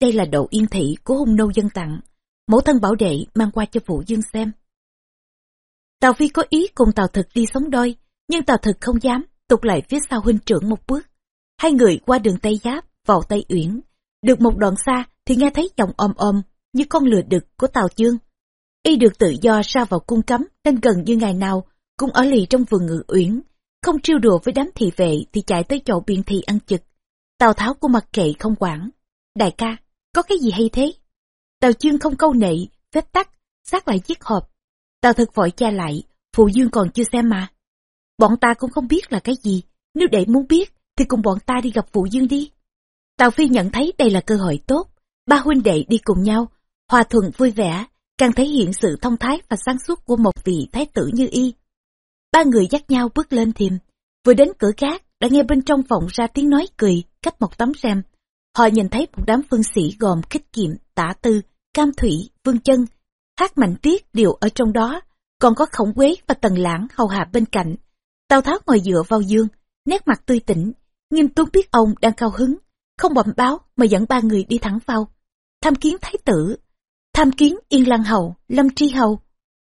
Đây là độ yên thị của hung nô dân tặng. Mẫu thân bảo đệ mang qua cho phụ dương xem. Tào Phi có ý cùng Tào Thực đi sống đôi, nhưng Tào Thực không dám, tục lại phía sau huynh trưởng một bước. Hai người qua đường Tây Giáp, vào Tây Uyển. Được một đoạn xa thì nghe thấy giọng ôm ôm như con lừa đực của Tào chương, Y được tự do ra vào cung cấm nên gần như ngày nào cũng ở lì trong vườn ngự uyển. Không trêu đùa với đám thị vệ thì chạy tới chỗ biện thị ăn chực. Tào Tháo của mặc kệ không quản. Đại ca, có cái gì hay thế? Tào chương không câu nệ, phép tắc, sát lại chiếc hộp. Tào thực vội cha lại, phụ dương còn chưa xem mà. Bọn ta cũng không biết là cái gì, nếu để muốn biết thì cùng bọn ta đi gặp phụ dương đi. Tào Phi nhận thấy đây là cơ hội tốt, ba huynh đệ đi cùng nhau, hòa thuận vui vẻ, càng thể hiện sự thông thái và sáng suốt của một vị thái tử như y. Ba người dắt nhau bước lên thềm, vừa đến cửa gác đã nghe bên trong vọng ra tiếng nói cười cách một tấm rèm. Họ nhìn thấy một đám phương sĩ gồm khích kiệm, tả tư, cam thủy, vương chân, hát mạnh tiết đều ở trong đó, còn có khổng quế và tần lãng hầu hạ bên cạnh. Tào Tháo ngồi dựa vào dương, nét mặt tươi tỉnh, nghiêm túc biết ông đang cao hứng, không bẩm báo mà dẫn ba người đi thẳng vào. Tham kiến thái tử, tham kiến Yên Lăng Hầu, Lâm Tri Hầu.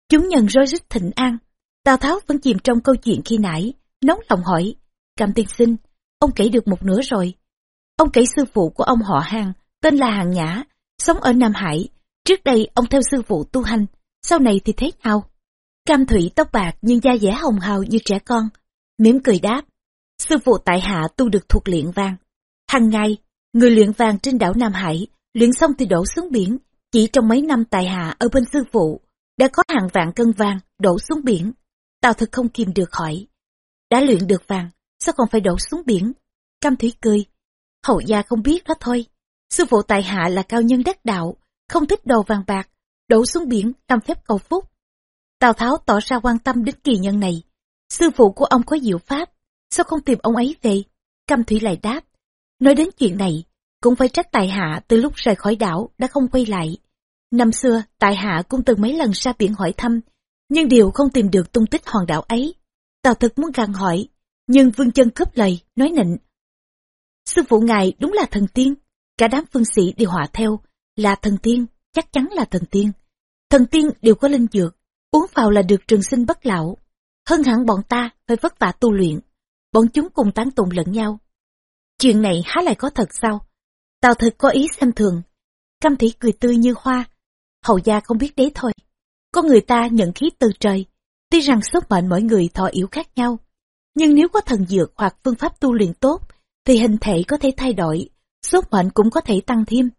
Chúng nhận rối rít thịnh an. Tào Tháo vẫn chìm trong câu chuyện khi nãy, nóng lòng hỏi. Cảm tiên sinh, ông kể được một nửa rồi. Ông kể sư phụ của ông họ hàng, tên là Hàng Nhã, sống ở Nam Hải. Trước đây ông theo sư phụ tu hành, sau này thì thế nào? Cam thủy tóc bạc nhưng da dẻ hồng hào như trẻ con, mỉm cười đáp. Sư phụ tại hạ tu được thuộc luyện vàng. Hằng ngày, người luyện vàng trên đảo Nam Hải, luyện xong thì đổ xuống biển. Chỉ trong mấy năm tại hạ ở bên sư phụ, đã có hàng vạn cân vàng đổ xuống biển. Tào thực không kìm được hỏi. Đã luyện được vàng, sao còn phải đổ xuống biển? Cam thủy cười. Hậu gia không biết đó thôi. Sư phụ tại hạ là cao nhân đắc đạo, không thích đồ vàng bạc, đổ xuống biển làm phép cầu phúc. Tào Tháo tỏ ra quan tâm đến kỳ nhân này. Sư phụ của ông có diệu pháp, sao không tìm ông ấy về? Cam Thủy lại đáp. Nói đến chuyện này, cũng phải trách Tài Hạ từ lúc rời khỏi đảo đã không quay lại. Năm xưa, Tài Hạ cũng từng mấy lần ra biển hỏi thăm, nhưng đều không tìm được tung tích hòn đảo ấy. Tào thực muốn gằn hỏi, nhưng Vương chân cướp lời, nói nịnh. Sư phụ ngài đúng là thần tiên, cả đám phương sĩ đều họa theo, là thần tiên, chắc chắn là thần tiên. Thần tiên đều có linh dược, uống vào là được trường sinh bất lão. Hơn hẳn bọn ta phải vất vả tu luyện, bọn chúng cùng tán tụng lẫn nhau. Chuyện này há lại có thật sao? Tào thực có ý xem thường. Cam thủy cười tươi như hoa. Hầu gia không biết đấy thôi. Có người ta nhận khí từ trời. Tuy rằng số mệnh mỗi người thọ yếu khác nhau. Nhưng nếu có thần dược hoặc phương pháp tu luyện tốt, thì hình thể có thể thay đổi, số mệnh cũng có thể tăng thêm.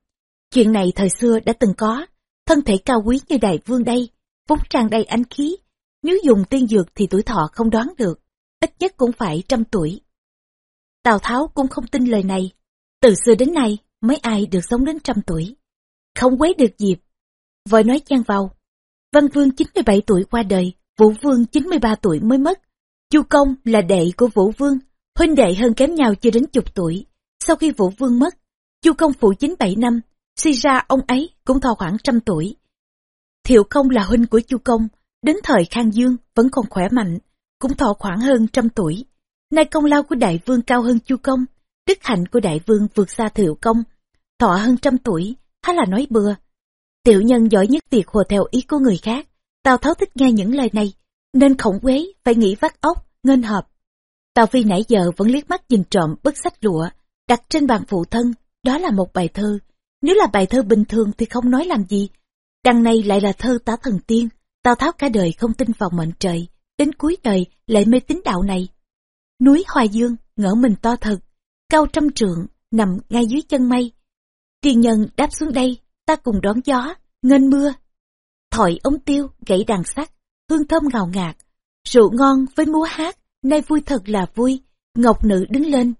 Chuyện này thời xưa đã từng có, thân thể cao quý như đại vương đây, vốn tràn đầy ánh khí. Nếu dùng tiên dược thì tuổi thọ không đoán được, ít nhất cũng phải trăm tuổi. Tào Tháo cũng không tin lời này. Từ xưa đến nay, mấy ai được sống đến trăm tuổi. Không quấy được dịp. Vội nói chan vào. Văn Vương 97 tuổi qua đời, Vũ Vương 93 tuổi mới mất. Chu Công là đệ của Vũ Vương, huynh đệ hơn kém nhau chưa đến chục tuổi. Sau khi Vũ Vương mất, Chu Công phụ 97 năm, suy ra ông ấy cũng thọ khoảng trăm tuổi. Thiệu Công là huynh của Chu Công, đến thời Khang Dương vẫn còn khỏe mạnh, cũng thọ khoảng hơn trăm tuổi. Nay công lao của đại vương cao hơn Chu Công, đức hạnh của đại vương vượt xa Thiệu Công, thọ hơn trăm tuổi, há là nói bừa. Tiểu nhân giỏi nhất việc hồ theo ý của người khác, Tào Tháo thích nghe những lời này, nên khổng quế phải nghĩ vắt óc, ngân hợp. Tào Phi nãy giờ vẫn liếc mắt nhìn trộm bức sách lụa, đặt trên bàn phụ thân, đó là một bài thơ. Nếu là bài thơ bình thường thì không nói làm gì. Đằng này lại là thơ tá thần tiên, Tào Tháo cả đời không tin vào mệnh trời, đến cuối đời lại mê tín đạo này. Núi Hoa Dương, ngỡ mình to thật, cao trăm trượng, nằm ngay dưới chân mây. Tiên nhân đáp xuống đây, ta cùng đón gió, nghênh mưa. Thổi ống tiêu, gãy đàn sắt, hương thơm ngào ngạt, rượu ngon với múa hát, nay vui thật là vui, ngọc nữ đứng lên.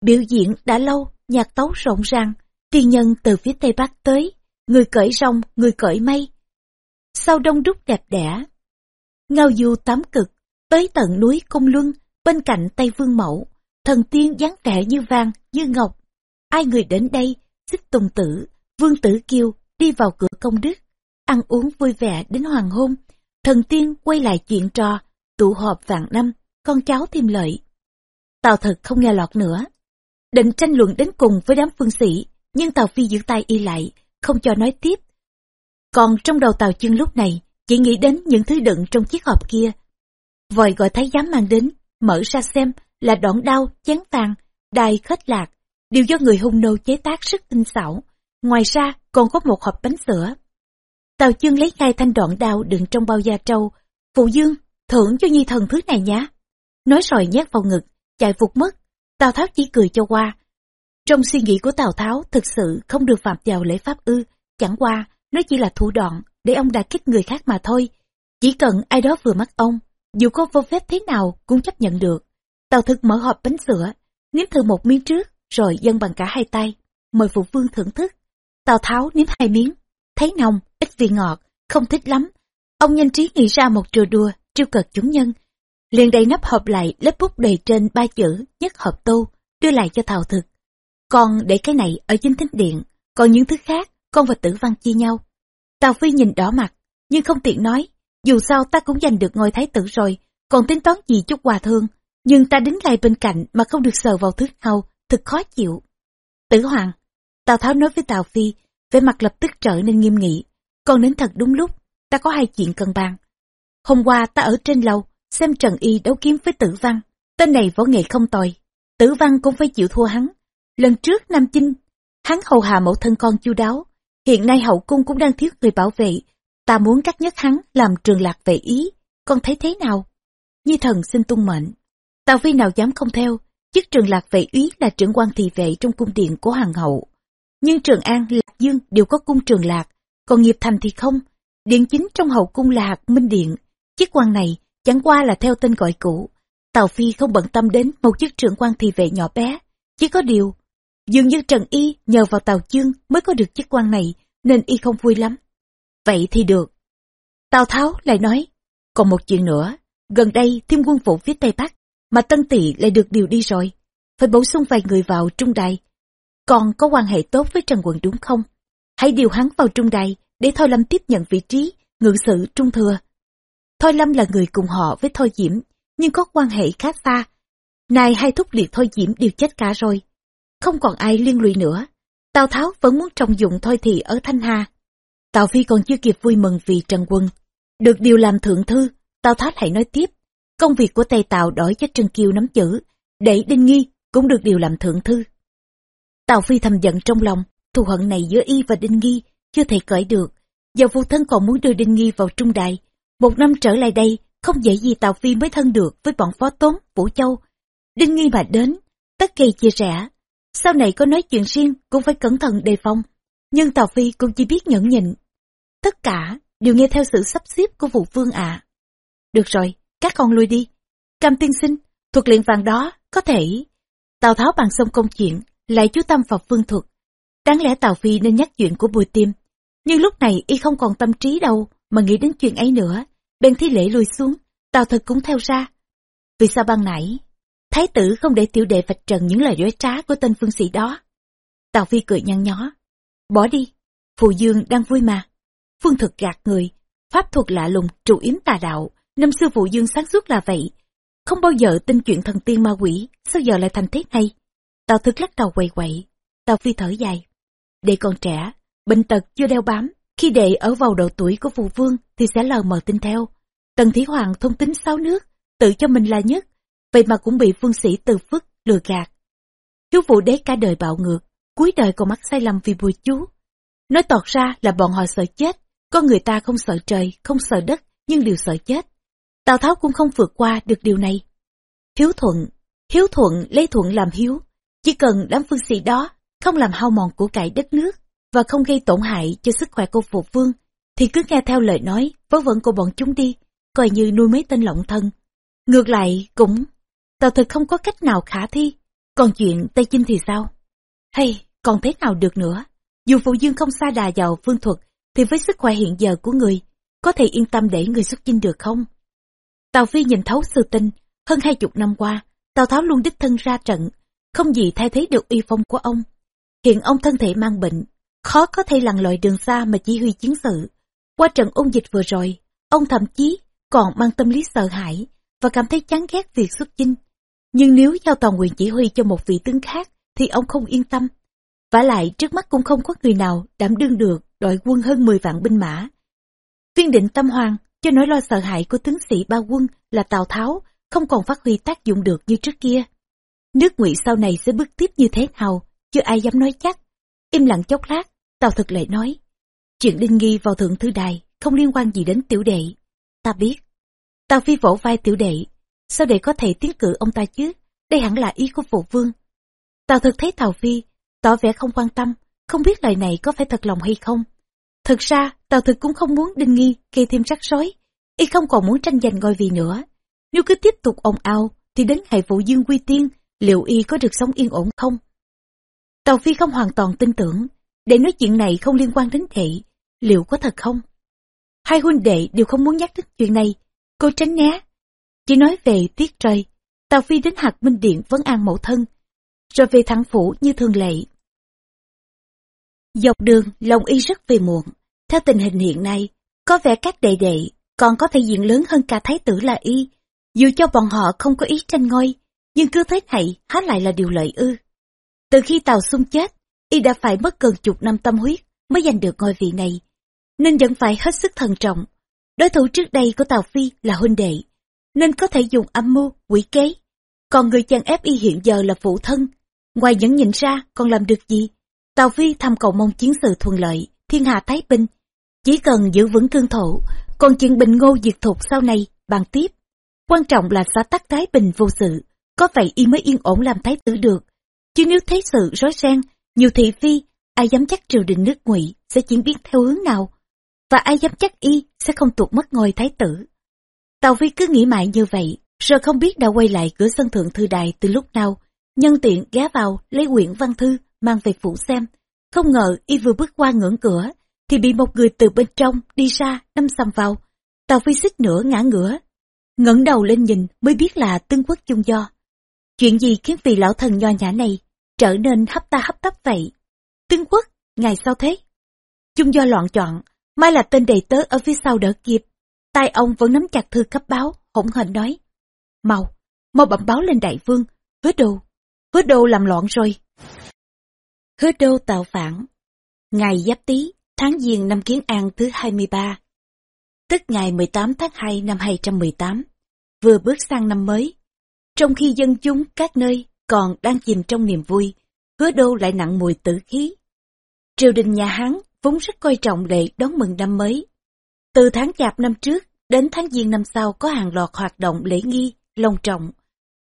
Biểu diễn đã lâu, nhạc tấu rộn ràng, tiên nhân từ phía tây bắc tới, người cởi rong, người cởi mây. Sau đông đúc đẹp đẽ, ngao du tám cực, tới tận núi Công Luân, bên cạnh Tây Vương Mẫu, thần tiên dáng vẻ như vàng, như ngọc. Ai người đến đây, xích tùng tử, vương tử kiêu, đi vào cửa công đức, ăn uống vui vẻ đến hoàng hôn. Thần tiên quay lại chuyện trò, tụ họp vạn năm, con cháu thêm lợi. Tào thật không nghe lọt nữa. Định tranh luận đến cùng với đám phương sĩ, nhưng Tào Phi giữ tay y lại, không cho nói tiếp. Còn trong đầu Tào Chương lúc này, chỉ nghĩ đến những thứ đựng trong chiếc hộp kia. Vội gọi thái giám mang đến, mở ra xem là đoạn đao, chén vàng, đài khết lạc, đều do người hung nô chế tác rất tinh xảo. Ngoài ra còn có một hộp bánh sữa. Tào chương lấy ngay thanh đoạn đao đựng trong bao da trâu. Phụ dương, thưởng cho nhi thần thứ này nhá. Nói rồi nhét vào ngực, chạy vụt mất. Tào Tháo chỉ cười cho qua. Trong suy nghĩ của Tào Tháo thực sự không được phạm vào lễ pháp ư. Chẳng qua, nó chỉ là thủ đoạn để ông đả kích người khác mà thôi. Chỉ cần ai đó vừa mắt ông, dù có vô phép thế nào cũng chấp nhận được. Tào thực mở hộp bánh sữa, nếm thử một miếng trước, rồi dâng bằng cả hai tay. Mời phụ vương thưởng thức. Tào Tháo nếm hai miếng, thấy nồng, ít vị ngọt, không thích lắm. Ông nhanh trí nghĩ ra một trò đùa, trêu cợt chúng nhân. liền đầy nắp hộp lại lớp bút đầy trên ba chữ nhất hộp tu đưa lại cho Tào thực con để cái này ở chính thính điện, còn những thứ khác, con và tử văn chia nhau. Tào Phi nhìn đỏ mặt, nhưng không tiện nói, dù sao ta cũng giành được ngôi thái tử rồi, còn tính toán gì chút hòa thương, nhưng ta đứng ngay bên cạnh mà không được sờ vào thứ hầu, thật khó chịu. Tử Hoàng, Tào Tháo nói với Tào Phi, vẻ mặt lập tức trở nên nghiêm nghị, con đến thật đúng lúc, ta có hai chuyện cần bàn. Hôm qua ta ở trên lầu, xem Trần Y đấu kiếm với Tử Văn, tên này võ nghệ không tồi, Tử Văn cũng phải chịu thua hắn. Lần trước Nam Chinh, hắn hầu hạ mẫu thân con chu đáo, hiện nay hậu cung cũng đang thiếu người bảo vệ, ta muốn cắt nhất hắn làm trường lạc vệ ý, con thấy thế nào? Nhi thần xin tung mệnh. Tào Phi nào dám không theo, chức trường lạc vệ úy là trưởng quan thị vệ trong cung điện của hoàng hậu. Nhưng Trường An, Lạc Dương đều có cung trường lạc, còn nghiệp thành thì không. Điện chính trong hậu cung là hạt minh điện. Chức quan này chẳng qua là theo tên gọi cũ. Tào Phi không bận tâm đến một chức trưởng quan thị vệ nhỏ bé. Chỉ có điều, dường như Trần Y nhờ vào Tào Chương mới có được chức quan này, nên Y không vui lắm. Vậy thì được. Tào Tháo lại nói, còn một chuyện nữa, gần đây thêm quân vụ phía Tây Bắc, mà Tân Tỵ lại được điều đi rồi. Phải bổ sung vài người vào trung đài. Còn có quan hệ tốt với Trần Quận đúng không? Hãy điều hắn vào trung đài để Thôi Lâm tiếp nhận vị trí ngự sử trung thừa. Thôi Lâm là người cùng họ với Thôi Diễm, nhưng có quan hệ khá xa. Này hai thúc liệt Thôi Diễm đều chết cả rồi. Không còn ai liên lụy nữa. Tào Tháo vẫn muốn trọng dụng Thôi thì ở Thanh Hà. Tào Phi còn chưa kịp vui mừng vì Trần Quân. Được điều làm thượng thư, Tào Tháo lại nói tiếp. Công việc của Tây Tào đổi cho Trần Kiêu nắm giữ, để Đinh Nghi cũng được điều làm thượng thư. Tào Phi thầm giận trong lòng, thù hận này giữa y và Đinh Nghi chưa thể cởi được. Giờ phụ thân còn muốn đưa Đinh Nghi vào trung đại. Một năm trở lại đây, không dễ gì Tào Phi mới thân được với bọn phó tốn, Vũ Châu. Đinh Nghi mà đến, tất kỳ chia sẻ. Sau này có nói chuyện riêng cũng phải cẩn thận đề phòng. Nhưng Tào Phi cũng chỉ biết nhẫn nhịn. Tất cả đều nghe theo sự sắp xếp của vụ vương ạ. Được rồi, các con lui đi. Cam tiên sinh, thuật luyện vàng đó, có thể... Tào Tháo bàn xong công chuyện, lại chú tâm vào phương thuật. Đáng lẽ Tào Phi nên nhắc chuyện của bùi tiêm. Nhưng lúc này y không còn tâm trí đâu mà nghĩ đến chuyện ấy nữa. bên thi lễ lùi xuống, Tào thật cũng theo ra. Vì sao ban nãy, thái tử không để tiểu đệ vạch trần những lời dối trá của tên phương sĩ đó. Tào Phi cười nhăn nhó. Bỏ đi, Phù Dương đang vui mà. Phương thực gạt người, pháp thuật lạ lùng, trụ yếm tà đạo. Năm xưa Phù Dương sáng suốt là vậy. Không bao giờ tin chuyện thần tiên ma quỷ, sao giờ lại thành thế này? Tào thực lắc đầu quậy quậy, Tào Phi thở dài. Đệ còn trẻ, bệnh tật chưa đeo bám, khi đệ ở vào độ tuổi của phù vương thì sẽ lờ mờ tin theo. Tần Thí Hoàng thông tính sáu nước, tự cho mình là nhất, vậy mà cũng bị phương sĩ từ phức, lừa gạt. Hiếu vụ đế cả đời bạo ngược, cuối đời còn mắc sai lầm vì bùi chú. Nói tọt ra là bọn họ sợ chết, con người ta không sợ trời, không sợ đất, nhưng đều sợ chết. Tào Tháo cũng không vượt qua được điều này. Hiếu thuận, hiếu thuận lấy thuận làm hiếu, chỉ cần đám phương sĩ đó không làm hao mòn của cải đất nước và không gây tổn hại cho sức khỏe của phụ vương, thì cứ nghe theo lời nói, vớ vẩn của bọn chúng đi, coi như nuôi mấy tên lộng thân. Ngược lại, cũng, tào thực không có cách nào khả thi, còn chuyện Tây Chinh thì sao? Hay, còn thế nào được nữa? Dù phụ dương không xa đà vào phương thuật, thì với sức khỏe hiện giờ của người, có thể yên tâm để người xuất chinh được không? Tào Phi nhìn thấu sư tinh, hơn hai chục năm qua, Tào Tháo luôn đích thân ra trận, không gì thay thế được uy phong của ông. Hiện ông thân thể mang bệnh, khó có thể lặn lội đường xa mà chỉ huy chiến sự. Qua trận ôn dịch vừa rồi, ông thậm chí còn mang tâm lý sợ hãi và cảm thấy chán ghét việc xuất chinh. Nhưng nếu giao toàn quyền chỉ huy cho một vị tướng khác thì ông không yên tâm. vả lại trước mắt cũng không có người nào đảm đương được đội quân hơn 10 vạn binh mã. Viên định tâm hoàng cho nỗi lo sợ hãi của tướng sĩ ba quân là Tào Tháo không còn phát huy tác dụng được như trước kia. Nước ngụy sau này sẽ bước tiếp như thế nào, chưa ai dám nói chắc. Im lặng chốc lát, Tào Thực Lệ nói. Chuyện Đinh Nghi vào thượng thư đài không liên quan gì đến tiểu đệ. Ta biết. Tào Phi vỗ vai tiểu đệ. Sao để có thể tiến cử ông ta chứ? Đây hẳn là ý của phụ vương. Tào Thực thấy Tào Phi, tỏ vẻ không quan tâm, không biết lời này có phải thật lòng hay không. Thực ra, Tào Thực cũng không muốn Đinh Nghi gây thêm rắc rối. Y không còn muốn tranh giành ngôi vị nữa. Nếu cứ tiếp tục ồn ào, thì đến ngày phụ dương quy tiên, liệu y có được sống yên ổn không? tào Phi không hoàn toàn tin tưởng, để nói chuyện này không liên quan đến thị, liệu có thật không? Hai huynh đệ đều không muốn nhắc đến chuyện này, cô tránh né. Chỉ nói về tiết trời, Tàu Phi đến hạt Minh Điện vấn an mẫu thân, rồi về thẳng phủ như thường lệ. Dọc đường, lòng y rất về muộn. Theo tình hình hiện nay, có vẻ các đệ đệ còn có thể diện lớn hơn cả thái tử là y. Dù cho bọn họ không có ý tranh ngôi, nhưng cứ thế này há lại là điều lợi ư. Từ khi Tào Xung chết, y đã phải mất gần chục năm tâm huyết mới giành được ngôi vị này, nên vẫn phải hết sức thận trọng. Đối thủ trước đây của Tào Phi là huynh đệ, nên có thể dùng âm mưu, quỷ kế. Còn người chàng ép y hiện giờ là phụ thân, ngoài những nhìn ra còn làm được gì? Tào Phi thăm cầu mong chiến sự thuận lợi, thiên hạ thái bình. Chỉ cần giữ vững cương thổ, còn chuyện bình ngô diệt thục sau này bàn tiếp. Quan trọng là xã tắc thái bình vô sự, có vậy y mới yên ổn làm thái tử được. Chứ nếu thấy sự rối ren, nhiều thị phi, ai dám chắc triều đình nước ngụy sẽ chuyển biến theo hướng nào? Và ai dám chắc y sẽ không tuột mất ngôi thái tử? Tàu Phi cứ nghĩ mãi như vậy, rồi không biết đã quay lại cửa sân thượng thư đài từ lúc nào. Nhân tiện ghé vào lấy quyển văn thư mang về phủ xem. Không ngờ y vừa bước qua ngưỡng cửa, thì bị một người từ bên trong đi ra đâm sầm vào. Tàu Phi xích nữa ngã ngửa. ngẩng đầu lên nhìn mới biết là tương quốc chung do. Chuyện gì khiến vị lão thần nho nhã này trở nên hấp ta hấp tấp vậy? Tương quốc, ngày sao thế? Chung do loạn chọn, mai là tên đầy tớ ở phía sau đỡ kịp tay ông vẫn nắm chặt thư cấp báo, hỗn hển nói. Mau, mau bẩm báo lên đại vương, hứa đô, hứa đô làm loạn rồi. Hứa đô tạo phản, ngày giáp tý, tháng giêng năm kiến an thứ 23, tức ngày 18 tháng 2 năm 218, vừa bước sang năm mới. Trong khi dân chúng các nơi còn đang chìm trong niềm vui, hứa đô lại nặng mùi tử khí. Triều đình nhà Hán vốn rất coi trọng lễ đón mừng năm mới. Từ tháng chạp năm trước đến tháng giêng năm sau có hàng loạt hoạt động lễ nghi, long trọng.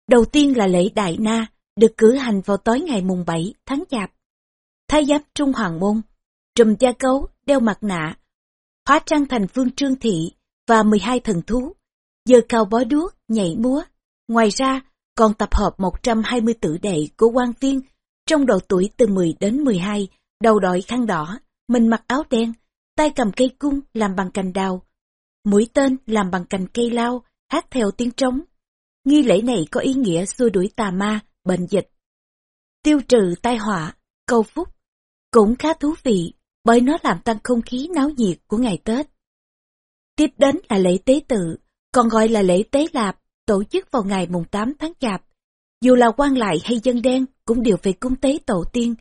Đầu tiên là lễ Đại Na, được cử hành vào tối ngày mùng 7 tháng chạp. Thái giám Trung Hoàng Môn, trùm da cấu, đeo mặt nạ, hóa trang thành phương trương thị và 12 thần thú, giờ cao bó đuốc, nhảy múa. Ngoài ra, còn tập hợp 120 tử đệ của quan viên trong độ tuổi từ 10 đến 12, đầu đội khăn đỏ, mình mặc áo đen, tay cầm cây cung làm bằng cành đào, mũi tên làm bằng cành cây lao, hát theo tiếng trống. Nghi lễ này có ý nghĩa xua đuổi tà ma, bệnh dịch. Tiêu trừ tai họa, câu phúc, cũng khá thú vị bởi nó làm tăng không khí náo nhiệt của ngày Tết. Tiếp đến là lễ tế tự, còn gọi là lễ tế lạp, tổ chức vào ngày mùng 8 tháng Chạp. Dù là quan lại hay dân đen cũng đều về cung tế tổ tiên.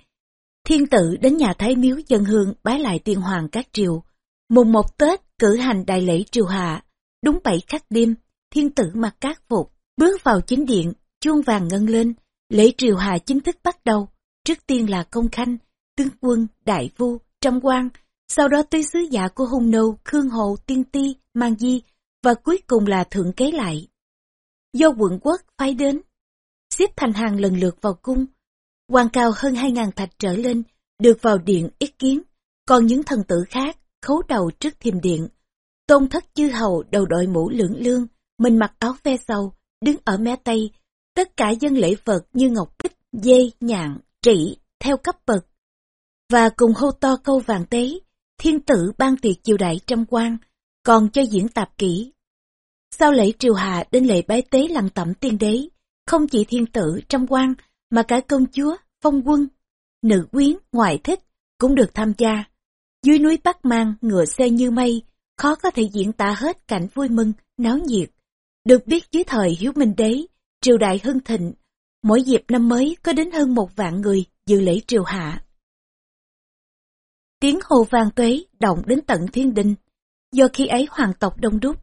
Thiên tử đến nhà Thái Miếu dân hương bái lại tiên hoàng các triều. Mùng một Tết cử hành đại lễ triều hạ, đúng bảy khắc đêm, thiên tử mặc các phục, bước vào chính điện, chuông vàng ngân lên, lễ triều hạ chính thức bắt đầu. Trước tiên là công khanh, tướng quân, đại vu, trăm quan, sau đó tới sứ giả của hung nô, khương hồ, tiên ti, mang di, và cuối cùng là thượng kế lại. Do quận quốc phái đến, xếp thành hàng lần lượt vào cung, quan cao hơn hai ngàn thạch trở lên, được vào điện ý kiến, còn những thần tử khác khấu đầu trước thiềm điện. Tôn thất chư hầu đầu đội mũ lưỡng lương, mình mặc áo ve sầu, đứng ở mé tây, tất cả dân lễ vật như ngọc bích, dê, nhạn, trĩ, theo cấp bậc. Và cùng hô to câu vàng tế, thiên tử ban tiệc chiều đại trăm quan, còn cho diễn tạp kỹ. Sau lễ triều hạ đến lễ bái tế lăng tẩm tiên đế, không chỉ thiên tử trăm quan, mà cả công chúa, phong quân, nữ quyến, ngoại thích cũng được tham gia. Dưới núi Bắc Mang, ngựa xe như mây, khó có thể diễn tả hết cảnh vui mừng, náo nhiệt. Được biết dưới thời Hiếu Minh Đế, triều đại hưng thịnh, mỗi dịp năm mới có đến hơn một vạn người dự lễ triều hạ. Tiếng hồ vang tuế động đến tận thiên đình, do khi ấy hoàng tộc đông đúc.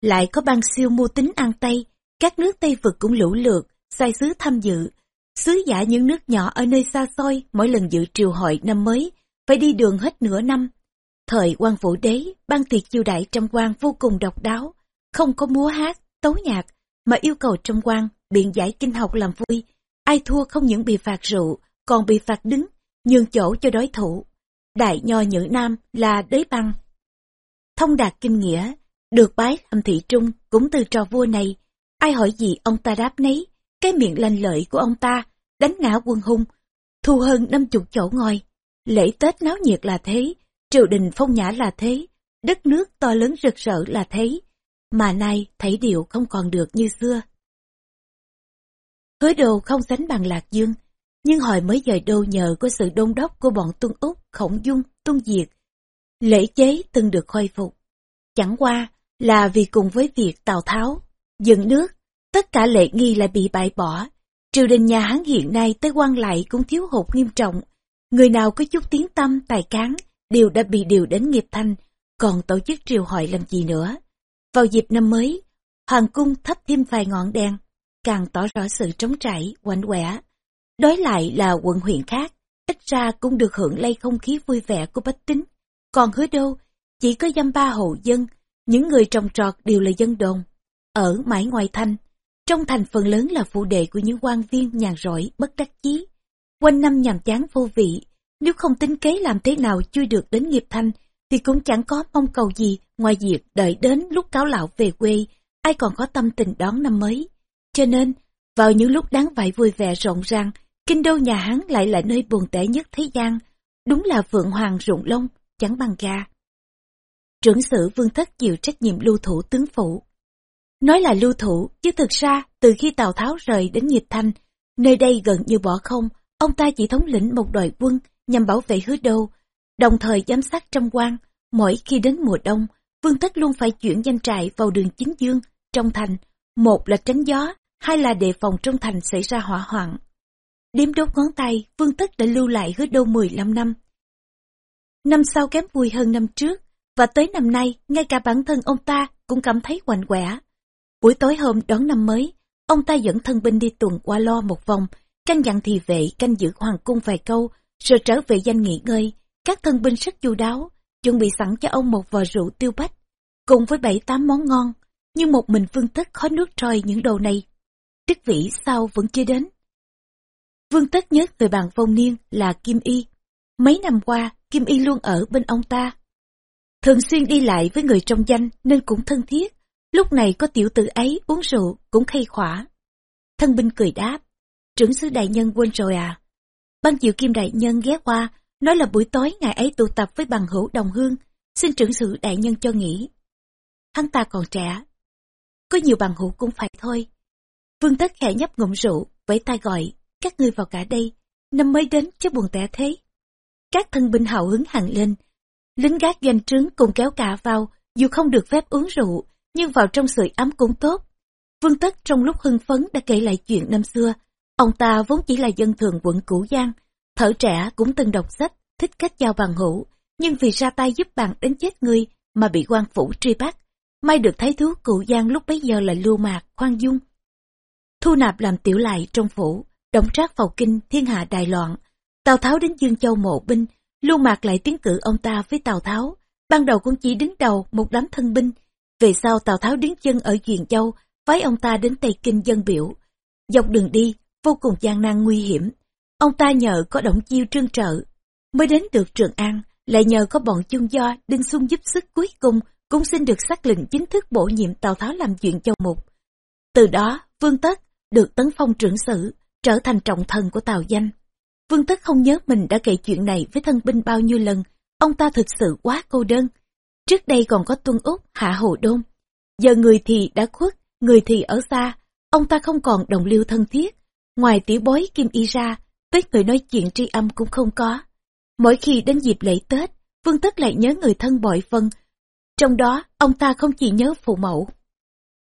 Lại có ban siêu mưu tính an Tây, các nước Tây vực cũng lũ lượt, sai sứ tham dự. Sứ giả những nước nhỏ ở nơi xa xôi mỗi lần dự triều hội năm mới, phải đi đường hết nửa năm. Thời quan vũ đế, ban tiệc chiêu đại trong quan vô cùng độc đáo, không có múa hát, tấu nhạc, mà yêu cầu trong quan biện giải kinh học làm vui. Ai thua không những bị phạt rượu, còn bị phạt đứng, nhường chỗ cho đối thủ. Đại nho nhữ nam là đế băng. Thông đạt kinh nghĩa, được bái làm thị trung cũng từ trò vua này. Ai hỏi gì ông ta đáp nấy, cái miệng lanh lợi của ông ta, đánh ngã quân hung, thu hơn năm chục chỗ ngồi. Lễ Tết náo nhiệt là thế, triều đình phong nhã là thế, đất nước to lớn rực rỡ là thế, mà nay thấy điều không còn được như xưa. Hứa đồ không sánh bằng Lạc Dương, nhưng hồi mới dời đô nhờ có sự đôn đốc của bọn Tuân Úc, Khổng Dung, Tuân Diệt. Lễ chế từng được khôi phục. Chẳng qua là vì cùng với việc Tào Tháo, dựng nước, tất cả lệ nghi lại bị bãi bỏ. Triều đình nhà Hán hiện nay tới quan lại cũng thiếu hụt nghiêm trọng. Người nào có chút tiếng tâm, tài cán, đều đã bị điều đến nghiệp thanh, còn tổ chức triều hội làm gì nữa. Vào dịp năm mới, Hoàng cung thắp thêm vài ngọn đèn, càng tỏ rõ sự trống trải, quạnh quẻ. Đối lại là quận huyện khác, ít ra cũng được hưởng lây không khí vui vẻ của bách tính. Còn hứa đâu chỉ có dăm ba hộ dân, những người trồng trọt đều là dân đồn. ở mãi ngoài thanh trong thành phần lớn là phụ đệ của những quan viên nhàn rỗi, bất đắc chí. Quanh năm nhàm chán vô vị, nếu không tính kế làm thế nào chui được đến nghiệp thanh, thì cũng chẳng có mong cầu gì ngoài việc đợi đến lúc cáo lão về quê, ai còn có tâm tình đón năm mới. Cho nên, vào những lúc đáng vải vui vẻ rộn ràng, kinh đô nhà Hán lại là nơi buồn tẻ nhất thế gian. Đúng là vượng hoàng rụng lông, chẳng bằng gà. Trưởng sử vương thất chịu trách nhiệm lưu thủ tướng phủ. Nói là lưu thủ, chứ thực ra từ khi Tào Tháo rời đến nhịp Thanh, nơi đây gần như bỏ không, ông ta chỉ thống lĩnh một đội quân nhằm bảo vệ hứa đô, đồng thời giám sát trong quan. Mỗi khi đến mùa đông, Vương Tất luôn phải chuyển danh trại vào đường chính dương, trong thành. Một là tránh gió, hai là đề phòng trong thành xảy ra hỏa hoạn. Đếm đốt ngón tay, Vương Tất đã lưu lại hứa đô 15 năm. Năm sau kém vui hơn năm trước, và tới năm nay, ngay cả bản thân ông ta cũng cảm thấy quạnh quẻ. Buổi tối hôm đón năm mới, ông ta dẫn thân binh đi tuần qua lo một vòng, canh dặn thì vệ canh giữ hoàng cung vài câu, rồi trở về danh nghỉ ngơi. Các thân binh rất chu đáo, chuẩn bị sẵn cho ông một vò rượu tiêu bách, cùng với bảy tám món ngon, nhưng một mình Vương Tất khó nước trôi những đồ này. Đức vĩ sau vẫn chưa đến. Vương Tất nhớ người bạn vong niên là Kim Y. Mấy năm qua, Kim Y luôn ở bên ông ta. Thường xuyên đi lại với người trong danh nên cũng thân thiết. Lúc này có tiểu tử ấy uống rượu cũng khay khỏa. Thân binh cười đáp. Trưởng sứ đại nhân quên rồi à? Ban chiều kim đại nhân ghé qua, nói là buổi tối ngày ấy tụ tập với bằng hữu đồng hương, xin trưởng sự đại nhân cho nghỉ. Hắn ta còn trẻ, có nhiều bằng hữu cũng phải thôi. Vương Tất khẽ nhấp ngụm rượu, vẫy tay gọi, các ngươi vào cả đây, năm mới đến chứ buồn tẻ thế. Các thân binh hào hứng hẳn lên, lính gác doanh trướng cùng kéo cả vào, dù không được phép uống rượu, nhưng vào trong sưởi ấm cũng tốt. Vương Tất trong lúc hưng phấn đã kể lại chuyện năm xưa, Ông ta vốn chỉ là dân thường quận Cửu Giang, thở trẻ cũng từng đọc sách, thích cách giao bằng hữu, nhưng vì ra tay giúp bạn đến chết người mà bị quan phủ truy bắt. May được thấy thú Cửu Giang lúc bấy giờ là lưu mạc, khoan dung. Thu nạp làm tiểu lại trong phủ, đóng trác vào kinh, thiên hạ đại loạn. Tào Tháo đến Dương Châu mộ binh, lưu mạc lại tiến cử ông ta với Tào Tháo. Ban đầu cũng chỉ đứng đầu một đám thân binh. Về sau Tào Tháo đứng chân ở Duyện Châu, phái ông ta đến Tây Kinh dân biểu. Dọc đường đi, vô cùng gian nan nguy hiểm. Ông ta nhờ có động chiêu trương trợ, mới đến được Trường An, lại nhờ có bọn chung do Đinh Xung giúp sức cuối cùng cũng xin được xác lệnh chính thức bổ nhiệm Tào Tháo làm chuyện châu mục. Từ đó, Vương Tất được tấn phong trưởng sử, trở thành trọng thần của Tào Danh. Vương Tất không nhớ mình đã kể chuyện này với thân binh bao nhiêu lần, ông ta thực sự quá cô đơn. Trước đây còn có Tuân Úc, Hạ Hồ Đôn. Giờ người thì đã khuất, người thì ở xa, ông ta không còn đồng liêu thân thiết, Ngoài tiểu bối Kim Y ra, tới người nói chuyện tri âm cũng không có. Mỗi khi đến dịp lễ Tết, Vương Tất lại nhớ người thân bội phân. Trong đó, ông ta không chỉ nhớ phụ mẫu,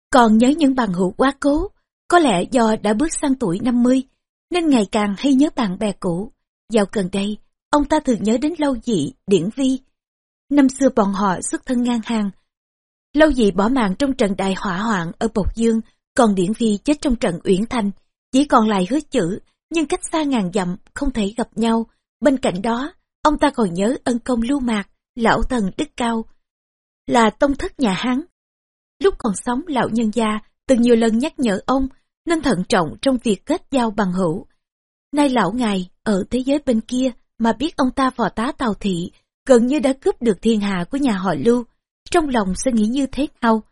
còn nhớ những bằng hữu quá cố. Có lẽ do đã bước sang tuổi 50, nên ngày càng hay nhớ bạn bè cũ. Dạo gần đây, ông ta thường nhớ đến Lâu Dị, Điển Vi. Năm xưa bọn họ xuất thân ngang hàng. Lâu Dị bỏ mạng trong trận đại hỏa hoạn ở Bộc Dương, còn Điển Vi chết trong trận Uyển Thanh. Chỉ còn lại hứa chữ, nhưng cách xa ngàn dặm, không thể gặp nhau. Bên cạnh đó, ông ta còn nhớ ân công lưu mạc, lão thần đức cao, là tông thất nhà Hán. Lúc còn sống lão nhân gia từng nhiều lần nhắc nhở ông nên thận trọng trong việc kết giao bằng hữu. Nay lão ngài ở thế giới bên kia mà biết ông ta phò tá tàu thị gần như đã cướp được thiên hạ của nhà họ lưu, trong lòng sẽ nghĩ như thế nào?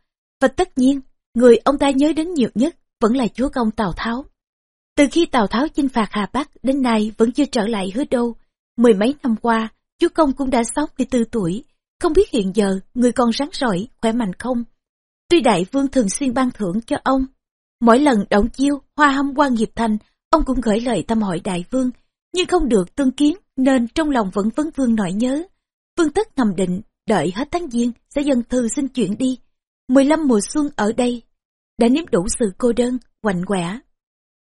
Và tất nhiên, người ông ta nhớ đến nhiều nhất vẫn là chúa công Tào Tháo. Từ khi Tào Tháo chinh phạt Hà Bắc đến nay vẫn chưa trở lại hứa đô. Mười mấy năm qua, chúa Công cũng đã 64 tuổi, không biết hiện giờ người còn rắn rỏi, khỏe mạnh không. Tuy đại vương thường xuyên ban thưởng cho ông, mỗi lần động chiêu, hoa hâm quan nghiệp thành, ông cũng gửi lời thăm hỏi đại vương, nhưng không được tương kiến nên trong lòng vẫn vấn vương nỗi nhớ. Vương tất ngầm định, đợi hết tháng giêng sẽ dân thư xin chuyển đi. 15 mùa xuân ở đây, đã nếm đủ sự cô đơn, quạnh quẻ,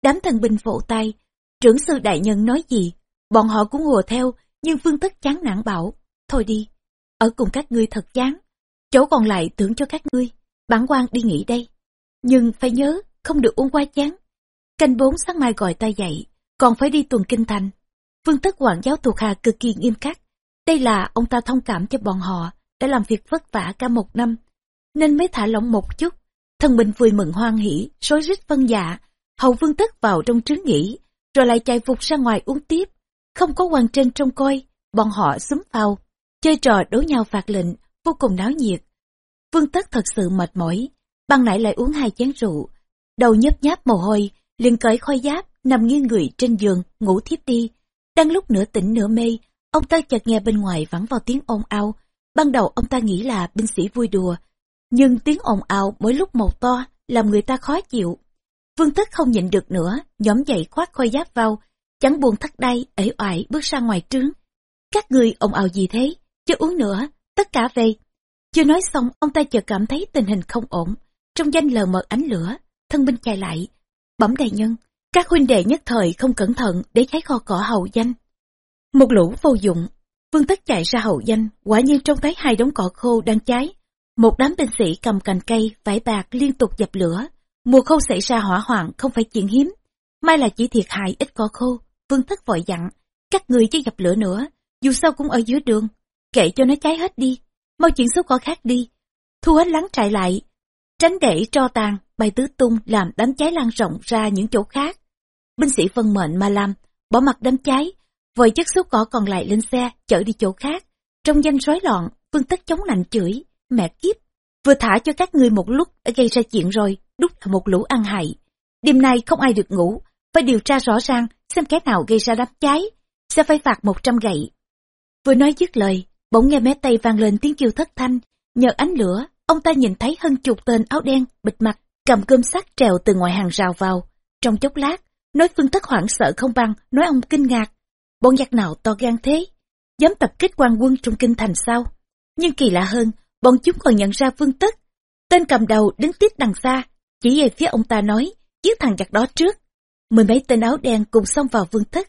Đám thần binh vỗ tay, trưởng sư đại nhân nói gì, bọn họ cũng hùa theo, nhưng Vương tất chán nản bảo, thôi đi, ở cùng các ngươi thật chán, chỗ còn lại tưởng cho các ngươi, bản quan đi nghỉ đây. Nhưng phải nhớ, không được uống quá chán. Canh bốn sáng mai gọi ta dậy, còn phải đi tuần kinh thành. Phương tất quản giáo thuộc hạ cực kỳ nghiêm khắc. Đây là ông ta thông cảm cho bọn họ, đã làm việc vất vả cả một năm, nên mới thả lỏng một chút. thần bình vui mừng hoan hỉ, rối rít phân dạ, hầu vương tất vào trong trướng nghỉ, rồi lại chạy vụt ra ngoài uống tiếp. Không có quan trên trông coi, bọn họ xúm vào, chơi trò đấu nhau phạt lệnh, vô cùng náo nhiệt. Vương tất thật sự mệt mỏi, băng nãy lại uống hai chén rượu, đầu nhấp nháp mồ hôi, liền cởi khôi giáp, nằm nghiêng người trên giường, ngủ thiếp đi. Đang lúc nửa tỉnh nửa mê, ông ta chợt nghe bên ngoài vẳng vào tiếng ồn ào. Ban đầu ông ta nghĩ là binh sĩ vui đùa, nhưng tiếng ồn ào mỗi lúc một to, làm người ta khó chịu. Vương Tất không nhịn được nữa, nhóm dậy khoác khôi giáp vào, chẳng buồn thắt đai, ể oải bước ra ngoài trướng. Các người ồn ào gì thế, chưa uống nữa, tất cả về. Chưa nói xong, ông ta chợt cảm thấy tình hình không ổn, trong danh lờ mờ ánh lửa, thân binh chạy lại. Bẩm đại nhân, các huynh đệ nhất thời không cẩn thận để cháy kho cỏ hầu danh. Một lũ vô dụng, Vương Tất chạy ra hậu danh, quả nhiên trông thấy hai đống cỏ khô đang cháy. Một đám binh sĩ cầm cành cây, vải bạc liên tục dập lửa. Mùa khô xảy ra hỏa hoạn không phải chuyện hiếm. may là chỉ thiệt hại ít cỏ khô, Vương tất vội dặn, các người chứ dập lửa nữa, dù sao cũng ở dưới đường, kệ cho nó cháy hết đi, mau chuyển số cỏ khác đi. Thu hết lắng trại lại, tránh để cho tàn, bay tứ tung làm đám cháy lan rộng ra những chỗ khác. Binh sĩ phân mệnh mà làm, bỏ mặt đám cháy, vội chất số cỏ còn lại lên xe, chở đi chỗ khác. Trong danh rối loạn, Vương Tất chống lạnh chửi, mẹ kiếp, vừa thả cho các ngươi một lúc đã gây ra chuyện rồi, đúc là một lũ ăn hại. Đêm nay không ai được ngủ, phải điều tra rõ ràng xem cái nào gây ra đám cháy, sẽ phải phạt một trăm gậy. Vừa nói dứt lời, bỗng nghe mé tay vang lên tiếng kêu thất thanh, nhờ ánh lửa, ông ta nhìn thấy hơn chục tên áo đen, bịt mặt, cầm cơm sắt trèo từ ngoài hàng rào vào. Trong chốc lát, nói phương tất hoảng sợ không bằng, nói ông kinh ngạc. Bọn giặc nào to gan thế? Dám tập kích quan quân trong kinh thành sao? Nhưng kỳ lạ hơn, bọn chúng còn nhận ra vương tất. Tên cầm đầu đứng tiếp đằng xa, chỉ về phía ông ta nói, giết thằng giặc đó trước. Mười mấy tên áo đen cùng xông vào vương tất.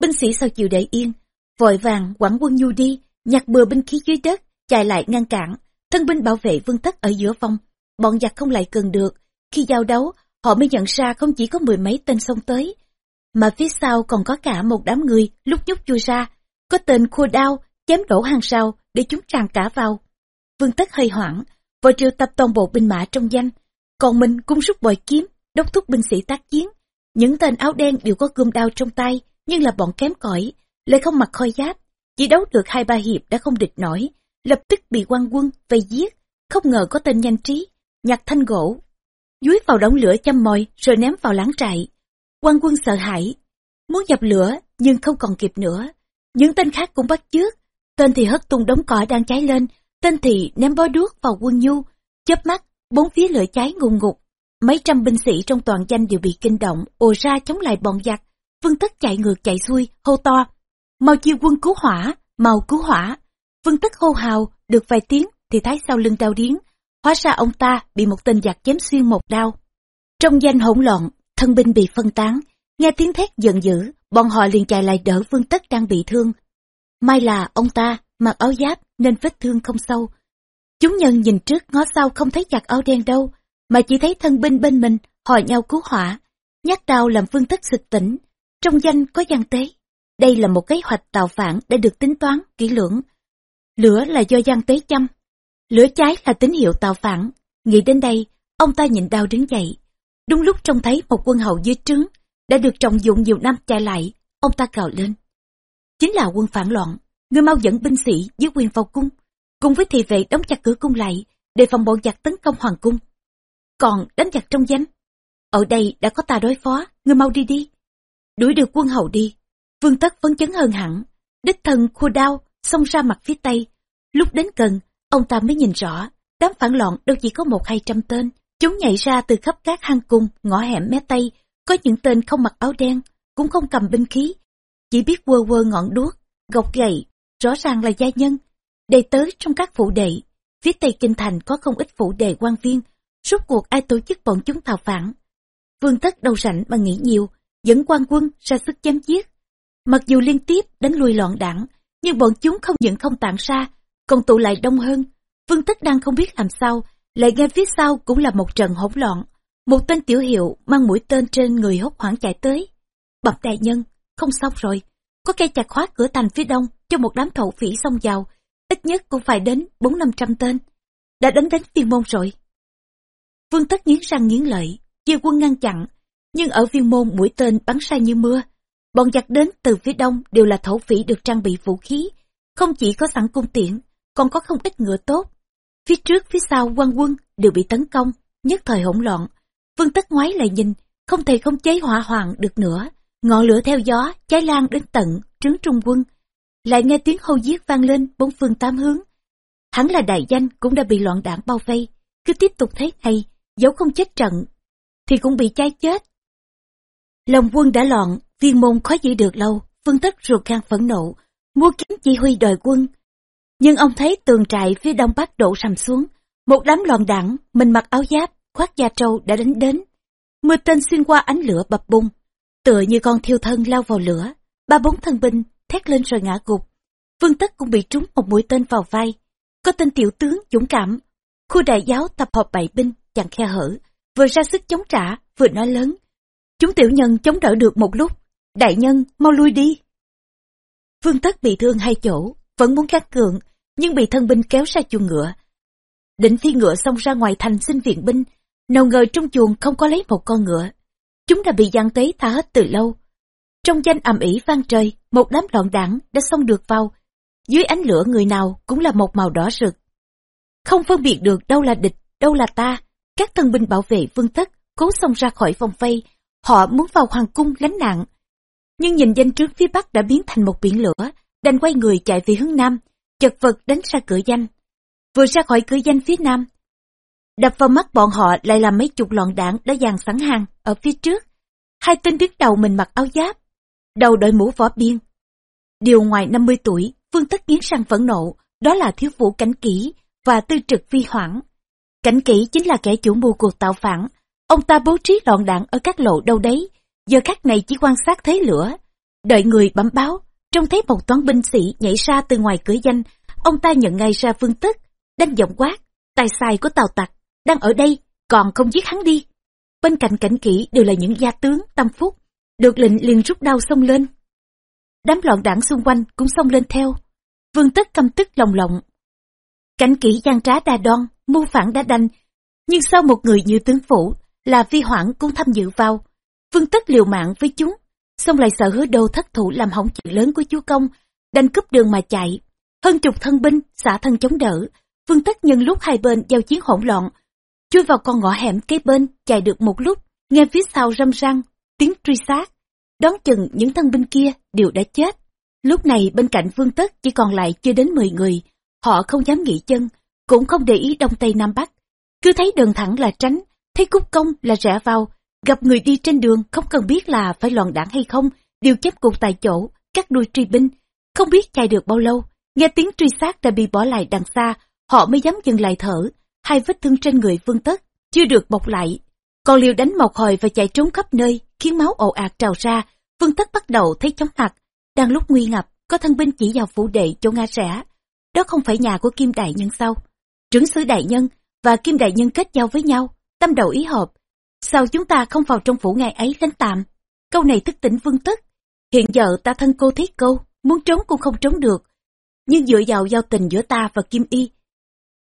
Binh sĩ sao chịu để yên, vội vàng quẳng quân nhu đi, nhặt bừa binh khí dưới đất, chạy lại ngăn cản. Thân binh bảo vệ vương tất ở giữa vòng, bọn giặc không lại cần được. Khi giao đấu, họ mới nhận ra không chỉ có mười mấy tên xông tới, mà phía sau còn có cả một đám người lúc nhúc chui ra. Có tên khua đao, chém đổ hàng rào để chúng tràn cả vào. Vương Tất hơi hoảng, vội triệu tập toàn bộ binh mã trong danh. Còn mình cũng rút bòi kiếm, đốc thúc binh sĩ tác chiến. Những tên áo đen đều có gươm đao trong tay, nhưng là bọn kém cỏi, lại không mặc khôi giáp. Chỉ đấu được hai ba hiệp đã không địch nổi, lập tức bị quan quân vây giết. Không ngờ có tên nhanh trí, nhặt thanh gỗ, dúi vào đống lửa châm mồi rồi ném vào láng trại quan quân sợ hãi, muốn dập lửa nhưng không còn kịp nữa. Những tên khác cũng bắt chước, tên thì hất tung đống cỏ đang cháy lên, tên thì ném bó đuốc vào quân nhu, chớp mắt, bốn phía lửa cháy ngùn ngục. Mấy trăm binh sĩ trong toàn danh đều bị kinh động, ồ ra chống lại bọn giặc. Vương Tất chạy ngược chạy xuôi, hô to. Mau chiêu quân cứu hỏa, mau cứu hỏa. Vương Tất hô hào, được vài tiếng thì thấy sau lưng đau điếng. Hóa ra ông ta bị một tên giặc chém xuyên một đao. Trong danh hỗn loạn, thân binh bị phân tán. Nghe tiếng thét giận dữ, bọn họ liền chạy lại đỡ Vương Tất đang bị thương. May là ông ta mặc áo giáp nên vết thương không sâu. Chúng nhân nhìn trước ngó sau không thấy giặc áo đen đâu, mà chỉ thấy thân binh bên mình hỏi nhau cứu hỏa. Nhát đau làm Vương Tất sực tỉnh, trong danh có gian tế. Đây là một kế hoạch tạo phản đã được tính toán, kỹ lưỡng. Lửa là do gian tế chăm. Lửa cháy là tín hiệu tạo phản. Nghĩ đến đây, ông ta nhịn đau đứng dậy. Đúng lúc trông thấy một quân hầu dưới trướng, đã được trọng dụng nhiều năm chạy lại, ông ta cào lên. Chính là quân phản loạn, người mau dẫn binh sĩ dưới quyền vào cung, cùng với thị vệ đóng chặt cửa cung lại, để phòng bọn giặc tấn công hoàng cung. Còn đánh giặc trong danh, ở đây đã có ta đối phó, người mau đi đi. Đuổi được quân hầu đi, vương tất phấn chấn hơn hẳn, đích thân khua đao, xông ra mặt phía tây. Lúc đến gần, ông ta mới nhìn rõ, đám phản loạn đâu chỉ có một hai trăm tên. Chúng nhảy ra từ khắp các hang cung, ngõ hẻm mé tây, có những tên không mặc áo đen, cũng không cầm binh khí, chỉ biết quơ quơ ngọn đuốc, gọc gậy, rõ ràng là gia nhân. Đầy tới trong các phủ đệ, phía tây kinh thành có không ít phủ đệ quan viên, suốt cuộc ai tổ chức bọn chúng thảo phản. Vương tất đầu rảnh mà nghĩ nhiều, dẫn quan quân ra sức chém giết. Mặc dù liên tiếp đánh lui loạn đảng, nhưng bọn chúng không những không tản ra, còn tụ lại đông hơn. Vương tất đang không biết làm sao, lại nghe phía sau cũng là một trận hỗn loạn. Một tên tiểu hiệu mang mũi tên trên người hốt hoảng chạy tới. Bậc đại nhân, không xong rồi. Có cây chặt khóa cửa thành phía đông cho một đám thổ phỉ xông vào. Ít nhất cũng phải đến bốn năm trăm tên. Đã đánh đến viên môn rồi. Vương Tất nghiến răng nghiến lợi, chia quân ngăn chặn, nhưng ở viên môn mũi tên bắn ra như mưa. Bọn giặc đến từ phía đông đều là thổ phỉ được trang bị vũ khí, không chỉ có sẵn cung tiễn, còn có không ít ngựa tốt. Phía trước phía sau quan quân đều bị tấn công, nhất thời hỗn loạn. Vương Tất ngoái lại nhìn, không thể không chế hỏa hoạn được nữa. Ngọn lửa theo gió, cháy lan đến tận, trướng trung quân. Lại nghe tiếng hô giết vang lên bốn phương tám hướng. Hắn là đại danh cũng đã bị loạn đảng bao vây. Cứ tiếp tục thế này, dẫu không chết trận, thì cũng bị cháy chết. Lòng quân đã loạn, viên môn khó giữ được lâu, Vương Tất ruột gan phẫn nộ, mua kiếm chỉ huy đòi quân. Nhưng ông thấy tường trại phía đông bắc đổ sầm xuống, một đám lòn đẳng mình mặc áo giáp, khoác da trâu đã đánh đến. Mưa tên xuyên qua ánh lửa bập bung, tựa như con thiêu thân lao vào lửa, ba bốn thân binh thét lên rồi ngã gục. Vương Tất cũng bị trúng một mũi tên vào vai. Có tên tiểu tướng dũng cảm, khu đại giáo tập hợp bảy binh chẳng khe hở, vừa ra sức chống trả, vừa nói lớn. Chúng tiểu nhân chống đỡ được một lúc, đại nhân mau lui đi. Vương Tất bị thương hai chỗ, vẫn muốn gắt cường, nhưng bị thân binh kéo ra chuồng ngựa. Định phi ngựa xông ra ngoài thành xin viện binh, nào ngờ trong chuồng không có lấy một con ngựa. Chúng đã bị giang tế thả hết từ lâu. Trong danh ầm ĩ vang trời, một đám loạn đảng đã xông được vào. Dưới ánh lửa người nào cũng là một màu đỏ rực. Không phân biệt được đâu là địch, đâu là ta. Các thân binh bảo vệ vương tất, cố xông ra khỏi vòng vây. Họ muốn vào hoàng cung lánh nạn. Nhưng nhìn danh trước phía bắc đã biến thành một biển lửa, đành quay người chạy về hướng nam, chật vật đánh ra cửa danh. Vừa ra khỏi cửa danh phía nam, đập vào mắt bọn họ lại là mấy chục loạn đảng đã dàn sẵn hàng ở phía trước. Hai tên đứng đầu mình mặc áo giáp, đầu đội mũ võ biên. Điều ngoài 50 tuổi, Vương Tất nghiến răng phẫn nộ, đó là thiếu vũ cảnh kỹ và tư trực vi hoảng. Cảnh kỹ chính là kẻ chủ mưu cuộc tạo phản. Ông ta bố trí loạn đạn ở các lộ đâu đấy, giờ khắc này chỉ quan sát thấy lửa. Đợi người bấm báo, trông thấy một toán binh sĩ nhảy ra từ ngoài cửa danh, ông ta nhận ngay ra Vương tức, đanh giọng quát, tài xài của tàu tặc, đang ở đây, còn không giết hắn đi. Bên cạnh cảnh kỹ đều là những gia tướng, tâm phúc, được lệnh liền rút đau xông lên. Đám loạn đảng xung quanh cũng xông lên theo. Vương tất căm tức lòng lộng. Cảnh kỹ gian trá đa đoan, mưu phản đã đanh. Nhưng sau một người như tướng phủ, là vi hoãn cũng tham dự vào. Vương tất liều mạng với chúng, xong lại sợ hứa đô thất thủ làm hỏng chuyện lớn của chúa công, đành cướp đường mà chạy. Hơn chục thân binh, xả thân chống đỡ. Vương tất nhân lúc hai bên giao chiến hỗn loạn, chui vào con ngõ hẻm kế bên, chạy được một lúc, nghe phía sau râm răng, tiếng truy sát. Đón chừng những thân binh kia đều đã chết. Lúc này bên cạnh Vương Tất chỉ còn lại chưa đến 10 người. Họ không dám nghỉ chân, cũng không để ý Đông Tây Nam Bắc. Cứ thấy đường thẳng là tránh, thấy cúc công là rẽ vào. Gặp người đi trên đường không cần biết là phải loạn đảng hay không, đều chép cục tại chỗ, cắt đuôi truy binh. Không biết chạy được bao lâu, nghe tiếng truy sát đã bị bỏ lại đằng xa, họ mới dám dừng lại thở. Hai vết thương trên người Vương Tất chưa được bọc lại, còn liều đánh một hồi và chạy trốn khắp nơi, khiến máu ồ ạt trào ra, Vương Tất bắt đầu thấy chóng mặt. Đang lúc nguy ngập, có thân binh chỉ vào phủ đệ chỗ Nga rẽ. Đó không phải nhà của Kim Đại Nhân sao? Trưởng sứ Đại Nhân và Kim Đại Nhân kết giao với nhau, tâm đầu ý hợp. Sao chúng ta không vào trong phủ ngày ấy lánh tạm? Câu này thức tỉnh Vương Tất. Hiện giờ ta thân cô thiết câu, muốn trốn cũng không trốn được. Nhưng dựa vào giao tình giữa ta và Kim Y,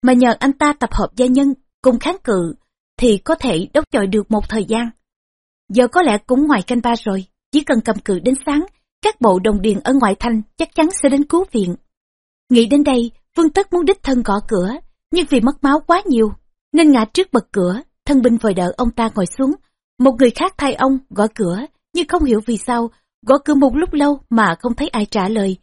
mà nhờ anh ta tập hợp gia nhân cùng kháng cự, thì có thể đốc chọi được một thời gian. Giờ có lẽ cũng ngoài canh ba rồi, chỉ cần cầm cự đến sáng, các bộ đồng điền ở ngoại thành chắc chắn sẽ đến cứu viện. Nghĩ đến đây, Vương Tất muốn đích thân gõ cửa, nhưng vì mất máu quá nhiều, nên ngã trước bật cửa, thân binh vội đỡ ông ta ngồi xuống. Một người khác thay ông gõ cửa, nhưng không hiểu vì sao, gõ cửa một lúc lâu mà không thấy ai trả lời.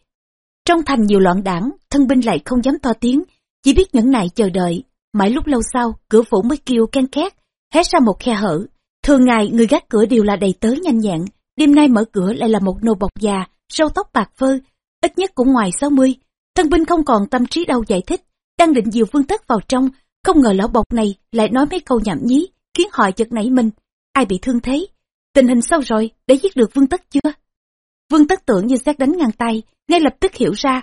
Trong thành nhiều loạn đảng, thân binh lại không dám to tiếng, chỉ biết nhẫn nại chờ đợi. Mãi lúc lâu sau, cửa phủ mới kêu ken két, hé ra một khe hở, Thường ngày người gác cửa đều là đầy tớ nhanh nhẹn, đêm nay mở cửa lại là một nô bọc già, râu tóc bạc phơ, ít nhất cũng ngoài 60. Thân binh không còn tâm trí đâu giải thích, đang định dìu Vương Tất vào trong, không ngờ lão bọc này lại nói mấy câu nhảm nhí, khiến họ chật nảy mình. Ai bị thương thế? Tình hình sao rồi, để giết được Vương Tất chưa? Vương Tất tưởng như xét đánh ngang tay, ngay lập tức hiểu ra.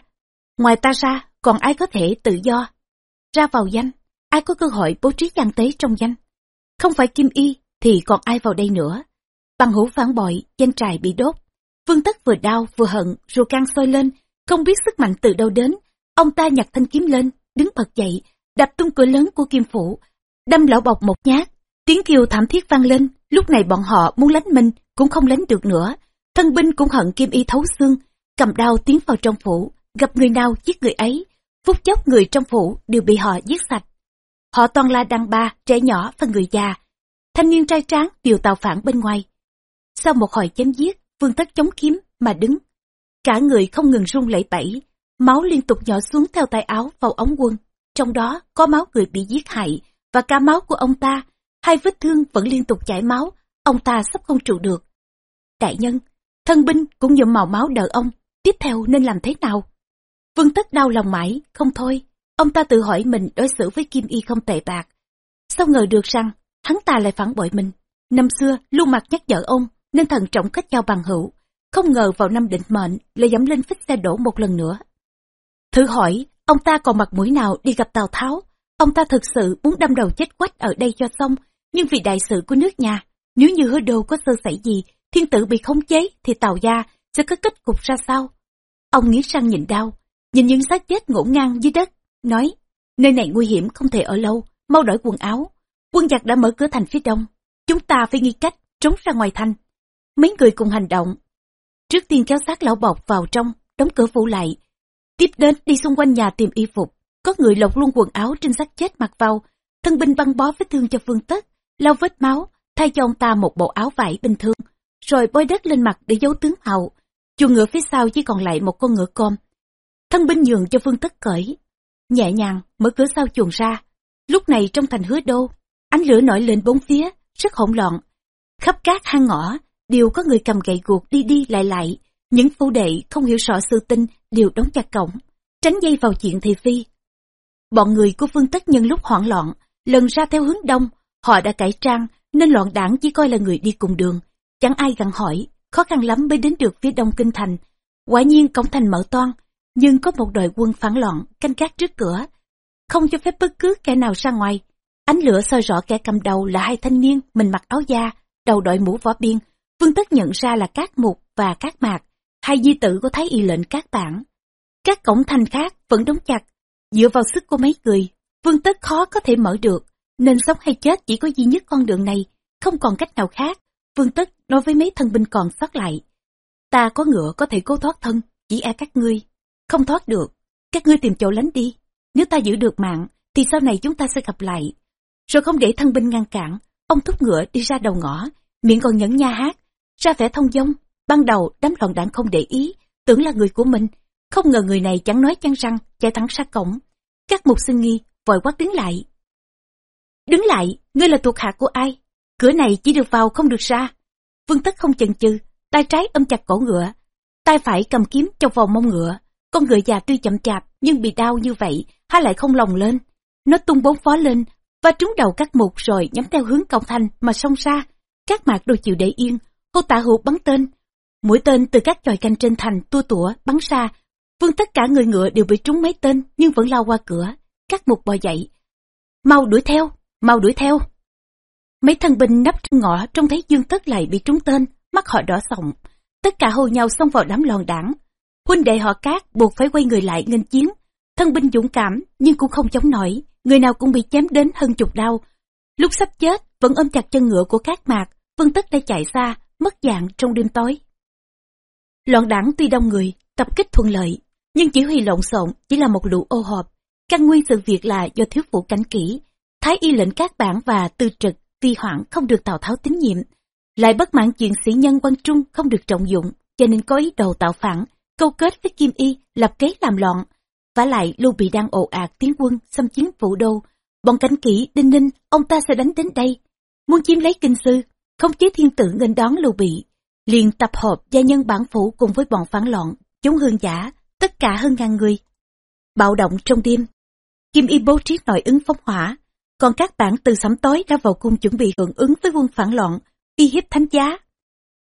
Ngoài ta ra, còn ai có thể tự do? Ra vào danh, ai có cơ hội bố trí gian tế trong danh? Không phải Kim Y, thì còn ai vào đây nữa. Bằng hữu phản bội, danh trại bị đốt. Vương Tất vừa đau vừa hận, ruột can sôi lên, không biết sức mạnh từ đâu đến. Ông ta nhặt thanh kiếm lên, đứng bật dậy, đập tung cửa lớn của kim phủ, đâm lão bọc một nhát, Tiếng kêu thảm thiết vang lên, lúc này bọn họ muốn lánh mình cũng không lánh được nữa. Thân binh cũng hận kim y thấu xương, cầm đao tiến vào trong phủ, gặp người nào giết người ấy. Phút chốc người trong phủ đều bị họ giết sạch. Họ toàn là đàn bà, trẻ nhỏ và người già. Thanh niên trai tráng đều tạo phản bên ngoài. Sau một hồi chém giết, vương tất chống kiếm mà đứng. Cả người không ngừng run lẩy bẩy, máu liên tục nhỏ xuống theo tay áo vào ống quân. Trong đó có máu người bị giết hại và cả máu của ông ta. Hai vết thương vẫn liên tục chảy máu, ông ta sắp không trụ được. Đại nhân, thân binh cũng nhuộm màu máu đợi ông, tiếp theo nên làm thế nào? Vương tất đau lòng mãi, không thôi. Ông ta tự hỏi mình đối xử với Kim Y không tệ bạc. Sao ngờ được rằng, hắn ta lại phản bội mình. Năm xưa, luôn mặt nhắc nhở ông, nên thần trọng kết giao bằng hữu. Không ngờ vào năm định mệnh, lại dẫm lên phích xe đổ một lần nữa. Thử hỏi, ông ta còn mặt mũi nào đi gặp Tào Tháo? Ông ta thực sự muốn đâm đầu chết quách ở đây cho xong, nhưng vì đại sự của nước nhà, nếu như hứa đô có sơ sẩy gì, thiên tử bị khống chế, thì Tào gia sẽ có kết cục ra sao? Ông nghĩ sang nhìn đau, nhìn những xác chết ngổn ngang dưới đất, nói, nơi này nguy hiểm không thể ở lâu, mau đổi quần áo. Quân giặc đã mở cửa thành phía đông, chúng ta phải nghi cách trốn ra ngoài thành. Mấy người cùng hành động. Trước tiên kéo xác lão bọc vào trong, đóng cửa phủ lại. Tiếp đến đi xung quanh nhà tìm y phục. Có người lột luôn quần áo trên xác chết mặc vào. Thân binh băng bó vết thương cho Phương Tất, lau vết máu, thay cho ông ta một bộ áo vải bình thường. Rồi bôi đất lên mặt để giấu tướng hậu. Chuồng ngựa phía sau chỉ còn lại một con ngựa con. Thân binh nhường cho Phương Tất cởi. Nhẹ nhàng mở cửa sau chuồng ra. Lúc này trong thành hứa đô, ánh lửa nổi lên bốn phía, rất hỗn loạn. Khắp các hang ngõ, đều có người cầm gậy guộc đi đi lại lại. Những phu đệ không hiểu rõ sự tinh đều đóng chặt cổng, tránh dây vào chuyện thị phi. Bọn người của Phương Tất nhân lúc hoảng loạn, lần ra theo hướng đông, họ đã cải trang nên loạn đảng chỉ coi là người đi cùng đường. Chẳng ai gặn hỏi, khó khăn lắm mới đến được phía đông kinh thành. Quả nhiên cổng thành mở toan, nhưng có một đội quân phản loạn canh gác trước cửa, không cho phép bất cứ kẻ nào ra ngoài. Ánh lửa soi rõ kẻ cầm đầu là hai thanh niên, mình mặc áo da, đầu đội mũ võ biên, Vương Tất nhận ra là Cát mục và Cát mạc, hai di tử của Thái Y lệnh các bản. Các cổng thành khác vẫn đóng chặt, dựa vào sức của mấy người, Vương Tất khó có thể mở được, nên sống hay chết chỉ có duy nhất con đường này, không còn cách nào khác. Vương Tất nói với mấy thân binh còn sót lại. Ta có ngựa có thể cố thoát thân, chỉ e các ngươi. Không thoát được, các ngươi tìm chỗ lánh đi. Nếu ta giữ được mạng, thì sau này chúng ta sẽ gặp lại. Rồi không để thân binh ngăn cản, ông thúc ngựa đi ra đầu ngõ, miệng còn nhẫn nha hát, ra vẻ thông dong. Ban đầu đám loạn đảng không để ý, tưởng là người của mình. Không ngờ người này chẳng nói chăng răng, chạy thẳng ra cổng. Các mục sinh nghi, vội quát đứng lại. Đứng lại, ngươi là thuộc hạ của ai? Cửa này chỉ được vào không được ra. Vương tất không chần chừ, tay trái ôm chặt cổ ngựa, tay phải cầm kiếm trong vòng mông ngựa. Con ngựa già tuy chậm chạp nhưng bị đau như vậy, há lại không lòng lên. Nó tung bốn phó lên, và trúng đầu các mục rồi nhắm theo hướng cổng thành mà xông ra. Các mạc đôi chịu để yên, hô tạ hữu bắn tên. Mũi tên từ các chòi canh trên thành tua tủa bắn ra. Vương tất cả người ngựa đều bị trúng mấy tên nhưng vẫn lao qua cửa. Các mục bò dậy. Mau đuổi theo, mau đuổi theo. Mấy thân binh nấp trong ngõ trông thấy Dương Tất lại bị trúng tên, mắt họ đỏ sòng. Tất cả hô nhau xông vào đám lòn đảng. Huynh đệ họ cát buộc phải quay người lại nghênh chiến. Thân binh dũng cảm nhưng cũng không chống nổi, người nào cũng bị chém đến hơn chục đau. Lúc sắp chết vẫn ôm chặt chân ngựa của cát mạc, Vương Tất đã chạy xa, mất dạng trong đêm tối. Loạn đảng tuy đông người, tập kích thuận lợi, nhưng chỉ huy lộn xộn chỉ là một lũ ô hộp. Căn nguyên sự việc là do thiếu phụ cánh kỹ, thái y lệnh các bản và tư trực, vi hoãn không được Tào Tháo tín nhiệm. Lại bất mãn chuyện sĩ nhân quan trung không được trọng dụng, cho nên có ý đồ tạo phản, câu kết với Kim Y, lập kế làm loạn. và lại Lưu Bị đang ồ ạt tiến quân xâm chiếm vũ đô. Bọn cánh kỹ, đinh ninh, ông ta sẽ đánh đến đây. Muốn chiếm lấy kinh sư, không chế thiên tử nên đón Lưu Bị liền tập hợp gia nhân bản phủ cùng với bọn phản loạn, chống hương giả, tất cả hơn ngàn người. Bạo động trong đêm. Kim Y bố trí nội ứng phóng hỏa, còn các bản từ sắm tối đã vào cung chuẩn bị hưởng ứng với quân phản loạn, uy hiếp thánh giá.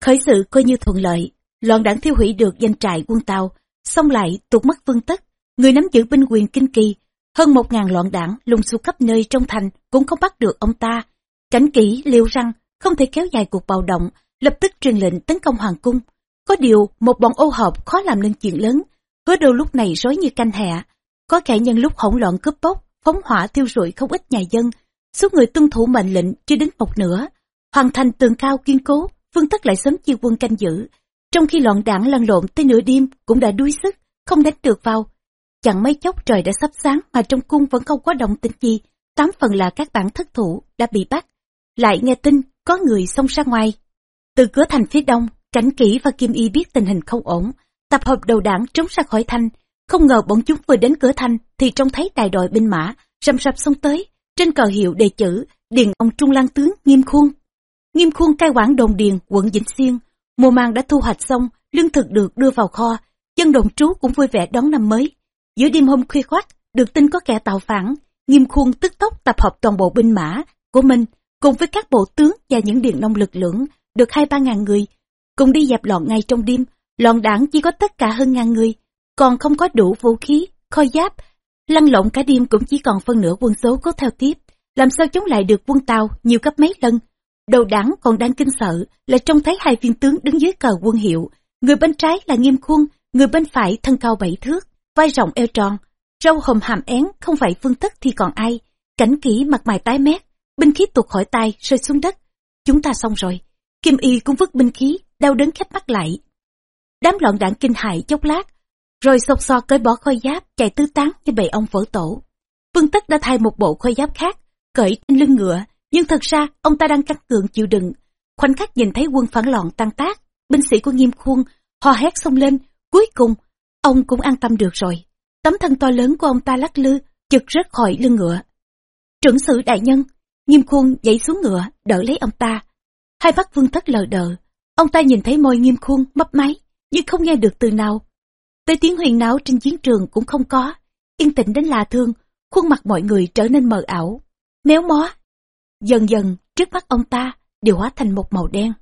Khởi sự coi như thuận lợi, loạn đảng thiêu hủy được danh trại quân Tàu, xong lại tuột mất vương tất, người nắm giữ binh quyền kinh kỳ, hơn một ngàn loạn đảng lùng xu khắp nơi trong thành cũng không bắt được ông ta. Cảnh kỹ liều răng không thể kéo dài cuộc bạo động, lập tức truyền lệnh tấn công hoàng cung. Có điều, một bọn ô hợp khó làm nên chuyện lớn, hứa đâu lúc này rối như canh hẹ. Có kẻ nhân lúc hỗn loạn cướp bóc, phóng hỏa tiêu rụi không ít nhà dân, số người tuân thủ mệnh lệnh chưa đến một nửa. Hoàn thành tường cao kiên cố, Vương Tất lại sớm chia quân canh giữ. Trong khi loạn đảng lăn lộn tới nửa đêm cũng đã đuối sức, không đánh được vào. Chẳng mấy chốc trời đã sắp sáng mà trong cung vẫn không có động tĩnh gì. Tám phần là các bản thất thủ đã bị bắt. Lại nghe tin có người xông ra ngoài. Từ cửa thành phía đông, Cảnh Kỷ và Kim Y biết tình hình không ổn, tập hợp đầu đảng trốn ra khỏi thành. Không ngờ bọn chúng vừa đến cửa thành thì trông thấy đại đội binh mã rầm rập xông tới, trên cờ hiệu đề chữ Điền ông Trung Lan Tướng Nghiêm Khuôn. Nghiêm Khuôn cai quản đồn điền quận Vĩnh Xuyên, mùa màng đã thu hoạch xong, lương thực được đưa vào kho, dân đồn trú cũng vui vẻ đón năm mới. Giữa đêm hôm khuya khoát, được tin có kẻ tạo phản, Nghiêm Khuôn tức tốc tập hợp toàn bộ binh mã của mình cùng với các bộ tướng và những điện nông lực lượng được hai ba ngàn người. Cùng đi dẹp loạn ngay trong đêm, loạn đảng chỉ có tất cả hơn ngàn người, còn không có đủ vũ khí, kho giáp. Lăn lộn cả đêm cũng chỉ còn phân nửa quân số có theo tiếp. Làm sao chống lại được quân tàu nhiều cấp mấy lần? Đầu đảng còn đang kinh sợ là trông thấy hai viên tướng đứng dưới cờ quân hiệu. Người bên trái là nghiêm khuôn, người bên phải thân cao bảy thước, vai rộng eo tròn, râu hồng hàm én, không phải phương tất thì còn ai. Cảnh kỹ mặt mày tái mét, binh khí tuột khỏi tay rơi xuống đất. Chúng ta xong rồi kim y cũng vứt binh khí đau đớn khép mắt lại. Đám loạn đảng kinh hại chốc lát rồi sọc so cởi bỏ khôi giáp chạy tứ tán như bầy ong vỡ tổ. Vương tất đã thay một bộ khôi giáp khác cởi trên lưng ngựa nhưng thật ra ông ta đang căng cường chịu đựng. Khoảnh khắc nhìn thấy quân phản loạn tăng tác binh sĩ của nghiêm khuôn hò hét xông lên cuối cùng ông cũng an tâm được rồi. Tấm thân to lớn của ông ta lắc lư chực rớt khỏi lưng ngựa. Trưởng sử đại nhân Nghiêm khuôn dậy xuống ngựa, đỡ lấy ông ta. Hai mắt vương thất lờ đờ. Ông ta nhìn thấy môi nghiêm khuôn mấp máy, nhưng không nghe được từ nào. Tới tiếng huyền náo trên chiến trường cũng không có. Yên tĩnh đến lạ thương, khuôn mặt mọi người trở nên mờ ảo, méo mó. Dần dần, trước mắt ông ta, đều hóa thành một màu đen.